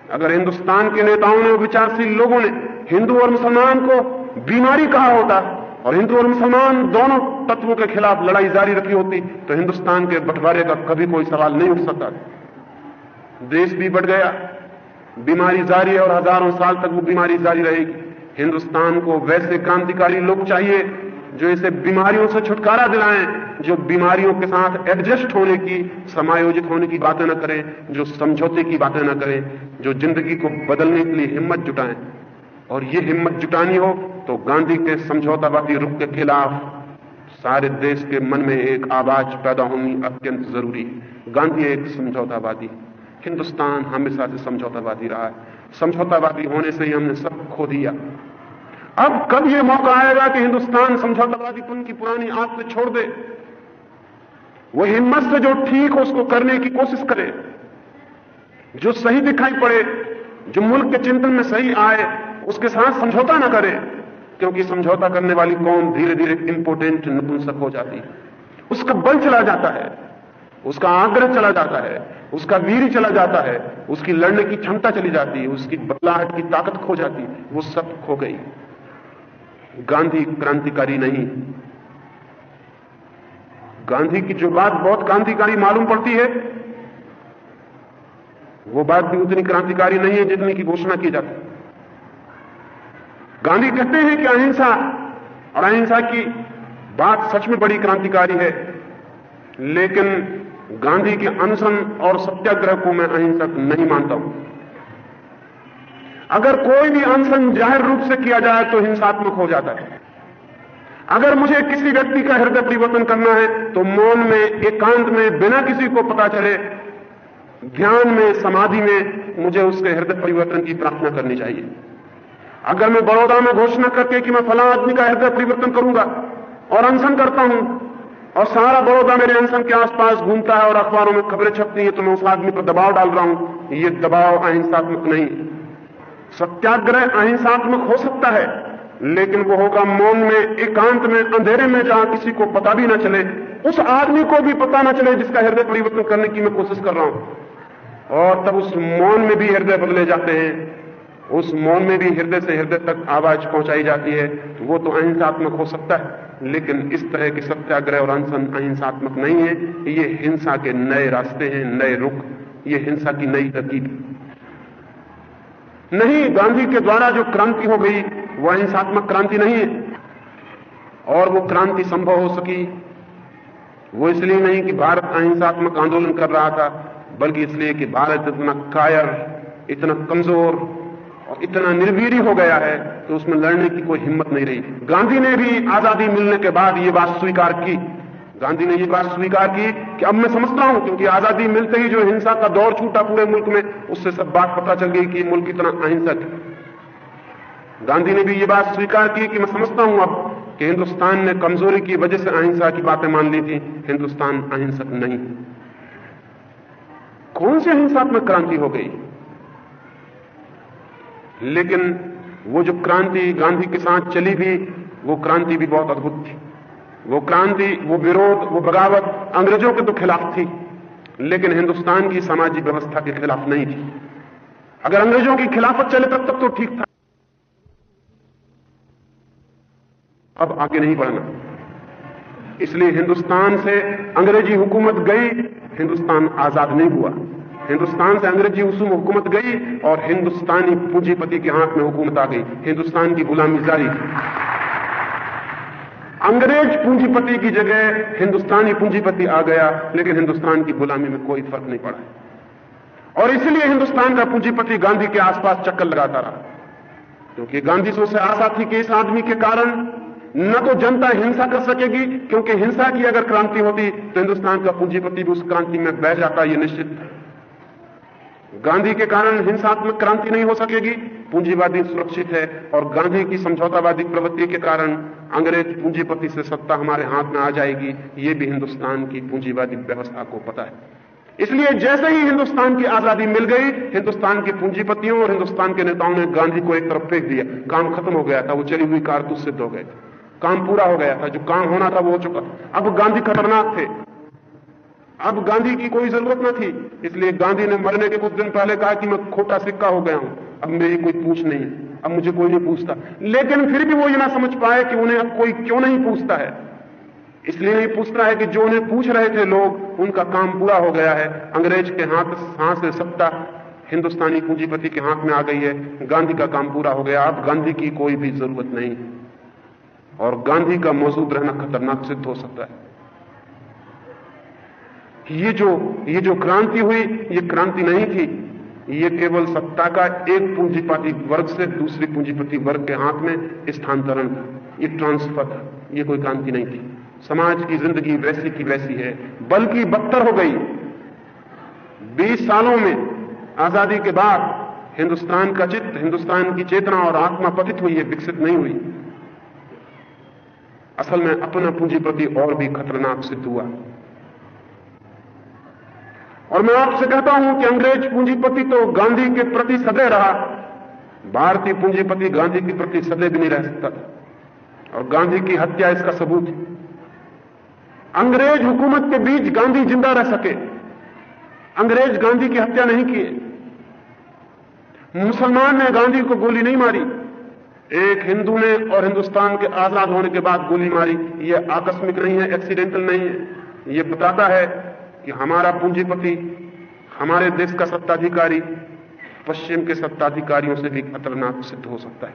अगर हिंदुस्तान के नेताओं ने विचारशील लोगों ने हिंदू और मुसलमान को बीमारी कहा होता और हिंदू और मुसलमान दोनों तत्वों के खिलाफ लड़ाई जारी रखी होती तो हिंदुस्तान के बंटवारे का कभी कोई सवाल नहीं उठ सकता। देश भी बढ़ गया। बीमारी जारी है और हज़ारों साल तक वो बीमारी जारी रहेगी। हिंदुस्तान को वैसे क्रांतिकारी लोग चाहिए जो इसे बीमारियों से छुटकारा दिलाएँ, जो बीमारियों के साथ एडजस्ट होने की, समायोजित होने की बातें ना करें, जो समझौते की बातें ना करें, जो ज़िंदगी को बदलने के लिए हिम्मत जुटाएँ। और ये हिम्मत जुटानी हो तो गांधी के समझौतावादी रुख के खिलाफ सारे देश के मन में एक आवाज़ पैदा होनी अत्यंत ज़रूरी है। गांधी एक समझौतावादी हिंदुस्तान हमेशा से समझौतावादी रहा है। समझौतावादी होने से ही हमने सब खो दिया। अब कब यह मौका आएगा कि हिंदुस्तान समझौतावादीपन की पुरानी आदत छोड़ दे? वो हिम्मत से जो ठीक उसको करने की कोशिश करे, जो सही दिखाई पड़े, जो मुल्क के चिंतन में सही आए, उसके साथ समझौता ना करे, क्योंकि समझौता करने वाली कौम धीरे धीरे इंपोर्टेंट नपुंसक हो जाती है। उसका बल चला जाता है, उसका आग्रह चला जाता है, उसका वीर चला जाता है, उसकी लड़ने की क्षमता चली जाती है, उसकी बदलाहट की ताकत खो जाती है, वो सब खो गई। गांधी क्रांतिकारी नहीं। गांधी की जो बात बहुत क्रांतिकारी मालूम पड़ती है, वो बात भी उतनी क्रांतिकारी नहीं है जितनी की घोषणा की जाती। गांधी कहते हैं कि अहिंसा, और अहिंसा की बात सच में बड़ी क्रांतिकारी है, लेकिन गांधी के अनशन और सत्याग्रह को मैं अहिंसक नहीं मानता हूँ। अगर कोई भी अनशन ज़ाहिर रूप से किया जाए तो हिंसात्मक हो जाता है। अगर मुझे किसी व्यक्ति का हृदय परिवर्तन करना है तो मौन में, एकांत में, बिना किसी को पता चले ध्यान में, समाधि में मुझे उसके हृदय परिवर्तन की प्रार्थना करनी चाहिए। अगर मैं बड़ौदा में घोषणा करके कि मैं फला आदमी का हृदय परिवर्तन करूँगा और अनशन करता हूँ, और सारा बड़ौदा मेरे अनशन के आसपास घूमता है और अखबारों में खबरें छपती हैं तो मैं उस आदमी पर दबाव डाल रहा हूँ, ये दबाव अहिंसात्मक नहीं। सत्याग्रह अहिंसात्मक हो सकता है, लेकिन वो होगा मौन में, एकांत में, अंधेरे में, जहाँ किसी को पता भी ना चले, उस आदमी को भी पता ना चले जिसका हृदय परिवर्तन करने की मैं कोशिश कर रहा हूँ। और तब उस मौन में भी हृदय बदले जाते हैं। उस मौन में भी हृदय से हृदय तक आवाज़ पहुंचाई जाती है तो वो तो अहिंसात्मक हो सकता है, लेकिन इस तरह के सत्याग्रह और अनशन अहिंसात्मक नहीं है। ये हिंसा के नए रास्ते हैं, नए रुख, ये हिंसा की नई तरकीब नहीं, गांधी के द्वारा जो क्रांति हो गई, वह अहिंसात्मक क्रांति नहीं है। और वो क्रांति संभव हो सकी। वो इसलिए नहीं कि भारत अहिंसात्मक आंदोलन कर रहा था, बल्कि इसलिए कि भारत इतना कायर, इतना कमज़ोर और इतना निर्वीर हो गया है कि उसमें लड़ने की कोई हिम्मत नहीं रही। गांधी ने भी आज़ादी मिलने के बाद ये बात स्वीकार की। गांधी ने ये बात स्वीकार की कि अब मैं समझता हूँ, क्योंकि आज़ादी मिलते ही जो हिंसा का दौर छूटा पूरे मुल्क में, उससे सब बात पता चल गई कि मुल्क इतना अहिंसक है। गांधी ने भी ये बात स्वीकार की कि मैं समझता हूँ अब कि हिंदुस्तान ने कमज़ोरी की वजह से अहिंसा की बातें मान ली थी, हिंदुस्तान अहिंसक नहीं। कौन सी अहिंसात्मक क्रांति हो गई? लेकिन वो जो क्रांति गांधी के साथ चली भी, वो क्रांति भी बहुत अद्भुत थी। वो क्रांति, वो विरोध, वो बगावत अंग्रेज़ों के तो खिलाफ थी, लेकिन हिंदुस्तान की सामाजिक व्यवस्था के खिलाफ नहीं थी। अगर अंग्रेज़ों की खिलाफत चले तब तक तो ठीक था। अब आगे नहीं बढ़ना। इसलिए हिंदुस्तान से अंग्रेज़ी हुकूमत गई, हिंदुस्तान आज़ाद नहीं हुआ। हिंदुस्तान से अंग्रेज़ी हुकूमत गई और हिंदुस्तानी पूंजीपति के हाथ में हुकूमत आ गई। हिंदुस्तान की गुलामी जारी अंग्रेज़ पूंजीपति की जगह हिंदुस्तानी पूंजीपति आ गया, लेकिन हिंदुस्तान की गुलामी में कोई फ़र्क नहीं पड़ा। और इसलिए हिंदुस्तान का पूंजीपति गांधी के आसपास चक्कर लगाता रहा। क्योंकि गांधी से आशा थी कि इस आदमी के कारण न तो जनता हिंसा कर सकेगी, क्योंकि हिंसा की अगर क्रांति होती तो हिंदुस्तान का पूंजीपति भी उस क्रांति में बह जाता यह निश्चित गांधी के कारण हिंसात्मक क्रांति नहीं हो सकेगी पूंजीवादी सुरक्षित है और गांधी की समझौतावादी प्रवृत्ति के कारण अंग्रेज़ पूंजीपति से सत्ता हमारे हाथ में आ जाएगी, ये भी हिंदुस्तान की पूंजीवादी व्यवस्था को पता है। इसलिए जैसे ही हिंदुस्तान की आज़ादी मिल गई, हिंदुस्तान के पूंजीपतियों और हिंदुस्तान के नेताओं ने गांधी को एक तरफ़ फेंक दिया। काम खत्म हो गया था, वो चली हुई कारतूस सिद्ध हो गए काम पूरा हो गया था, जो काम होना था वो हो चुका अब गांधी खतरनाक थे। अब गांधी की कोई ज़रूरत न थी। इसलिए गांधी ने मरने के कुछ दिन पहले कहा कि मैं खोटा सिक्का हो गया हूँ। अब मेरी कोई पूछ नहीं, अब मुझे कोई नहीं पूछता। लेकिन फिर भी वो ये ना समझ पाए कि उन्हें अब कोई क्यों नहीं पूछता है। इसलिए नहीं पूछता है कि जो उन्हें पूछ रहे थे लोग, उनका काम पूरा हो गया है। अंग्रेज़ के हाथ सांस सत्ता, हिंदुस्तानी पूंजीपति के हाथ में आ गई है। गांधी का काम पूरा हो गया। अब गांधी की कोई भी ज़रूरत नहीं। और गांधी का मौजूद रहना खतरनाक सिद्ध हो सकता है। ये जो ये जो क्रांति हुई, ये क्रांति नहीं थी। ये केवल सत्ता का एक पूंजीपति वर्ग से दूसरी पूंजीपति वर्ग के हाथ में स्थानांतरण, ये ट्रांसफ़र था, ये कोई क्रांति नहीं थी। समाज की ज़िंदगी वैसी की वैसी है, बल्कि बदतर हो गई। 20 सालों में आज़ादी के बाद हिंदुस्तान का चित्त, हिंदुस्तान की चेतना और आत्मा पतित हुई है विकसित नहीं हुई। असल में अपना पूंजीपति और भी खतरनाक सिद्ध हुआ। और मैं आपसे कहता हूँ कि अंग्रेज़ पूंजीपति तो गांधी के प्रति सदैव रहा। भारतीय पूंजीपति गांधी के प्रति सदैव भी नहीं रह सकता था। और गांधी की हत्या इसका सबूत है। अंग्रेज़ हुकूमत के बीच गांधी ज़िंदा रह सके। अंग्रेज़ गांधी की हत्या नहीं किए मुसलमान ने गांधी को गोली नहीं मारी। एक हिंदू ने और हिंदुस्तान के आज़ाद होने के बाद गोली मारी। यह आकस्मिक नहीं है, एक्सीडेंटल नहीं है। यह बताता है कि हमारा पूंजीपति, हमारे देश का सत्ताधिकारी, पश्चिम के सत्ताधिकारियों से भी खतरनाक सिद्ध हो सकता है।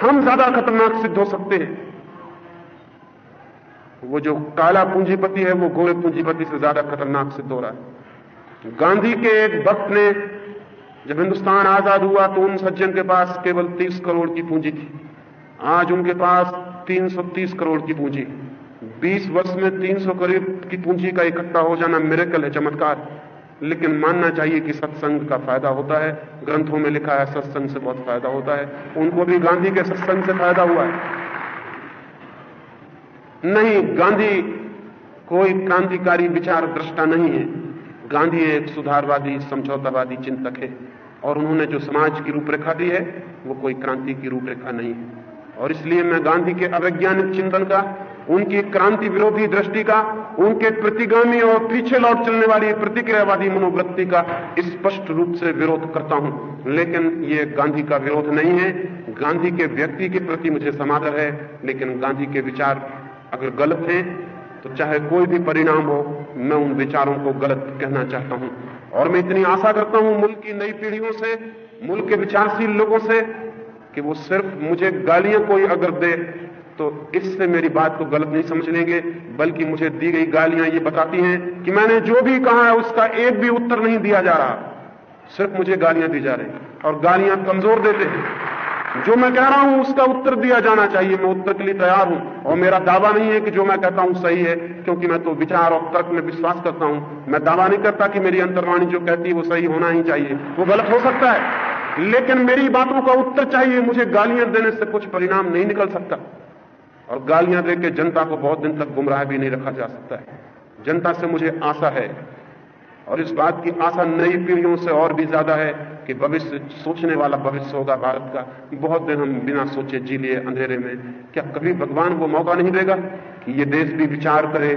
हम ज़्यादा खतरनाक सिद्ध हो सकते हैं। वो जो काला पूंजीपति है, वो गोरे पूंजीपति से ज़्यादा खतरनाक सिद्ध हो रहा है। गांधी के एक वक्त ने जब हिंदुस्तान आज़ाद हुआ तो उन सज्जन के पास केवल 30 करोड़ की पूंजी थी। आज उनके पास 330 करोड़ की पूंजी 20 वर्ष में 300 करीब की पूंजी का इकट्ठा हो जाना मेरेकल है, चमत्कार। लेकिन मानना चाहिए कि सत्संग का फ़ायदा होता है। ग्रंथों में लिखा है, सत्संग से बहुत फ़ायदा होता है। उनको भी गांधी के सत्संग से फ़ायदा हुआ है। नहीं, गांधी कोई क्रांतिकारी विचार दृष्टा नहीं है। गांधी एक सुधारवादी, समझौतावादी चिंतक है। और उन्होंने जो समाज की रूपरेखा दी है, वो कोई क्रांति की रूपरेखा नहीं है। और इसलिए मैं गांधी के अवैज्ञानिक चिंतन का उनकी क्रांति विरोधी दृष्टि का, उनके प्रतिगामी और पीछे लौट चलने वाली प्रतिक्रियावादी मनोवृत्ति का स्पष्ट रूप से विरोध करता हूँ। लेकिन ये गांधी का विरोध नहीं है। गांधी के व्यक्ति के प्रति मुझे समादर है, लेकिन गांधी के विचार अगर गलत हैं तो चाहे कोई भी परिणाम हो, मैं उन विचारों को गलत कहना चाहता हूँ। और मैं इतनी आशा करता हूँ मुल्क की नई पीढ़ियों से, मुल्क के विचारशील लोगों से, कि वो सिर्फ़ मुझे गालियाँ कोई अगर दे तो इससे मेरी बात को गलत नहीं समझ लेंगे बल्कि मुझे दी गई गालियाँ ये बताती हैं कि मैंने जो भी कहा है, उसका एक भी उत्तर नहीं दिया जा रहा। सिर्फ़ मुझे गालियाँ दी जा रही और गालियाँ कमज़ोर देते हैं। जो मैं कह रहा हूँ, उसका उत्तर दिया जाना चाहिए। मैं उत्तर के लिए तैयार हूँ और मेरा दावा नहीं है कि जो मैं कहता हूँ सही है, क्योंकि मैं तो विचार और तर्क में विश्वास करता हूँ। मैं दावा नहीं करता कि मेरी अंतर्वाणी जो कहती है, वो सही होना ही चाहिए। वो गलत हो सकता है। लेकिन मेरी बातों का उत्तर चाहिए। मुझे गालियाँ देने से कुछ परिणाम नहीं निकल सकता। और गालियाँ देकर जनता को बहुत दिन तक गुमराह भी नहीं रखा जा सकता है। जनता से मुझे आशा है और इस बात की आशा नई पीढ़ियों से और भी ज़्यादा है कि भविष्य, सोचने वाला भविष्य होगा भारत का। बहुत दिन हम बिना सोचे जी लिए अंधेरे में। क्या कभी भगवान को मौका नहीं देगा कि ये देश भी विचार करे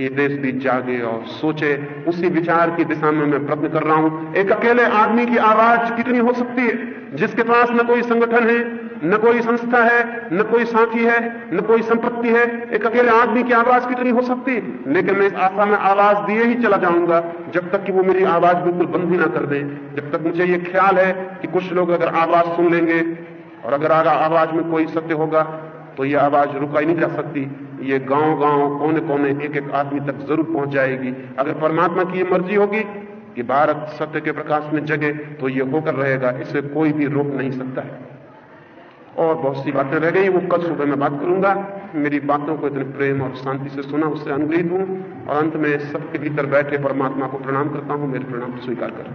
ये देश भी जागे और सोचे। उसी विचार की दिशा में मैं प्रयत्न कर रहा हूँ। एक अकेले आदमी की आवाज़ कितनी हो सकती है? जिसके पास न कोई संगठन है, न कोई संस्था है, न कोई साथी है, न कोई संपत्ति है, एक अकेले आदमी की आवाज़ कितनी हो सकती है? लेकिन मैं इस आशा में आवाज़ दिए ही चला जाऊँगा, जब तक कि वो मेरी आवाज़ बिल्कुल बंद ही ना कर दे। जब तक मुझे ये ख्याल है कि कुछ लोग अगर आवाज़ सुन लेंगे, और अगर आगा आवाज़ में कोई सत्य होगा तो ये आवाज़ रुका ही नहीं जा सकती। ये गाँव गाँव कोने कोने एक एक आदमी तक ज़रूर पहुँच जाएगी। अगर परमात्मा की ये मर्ज़ी होगी कि भारत सत्य के प्रकाश में जगे तो ये होकर रहेगा। इसे कोई भी रोक नहीं सकता है। और बहुत सी बातें रह गई, वो कल सुबह मैं बात करूँगा। मेरी बातों को इतने प्रेम और शांति से सुना, उससे अनुग्रहित हूँ। और अंत में सबके भीतर बैठे परमात्मा को प्रणाम करता हूँ, मेरे प्रणाम स्वीकार करें।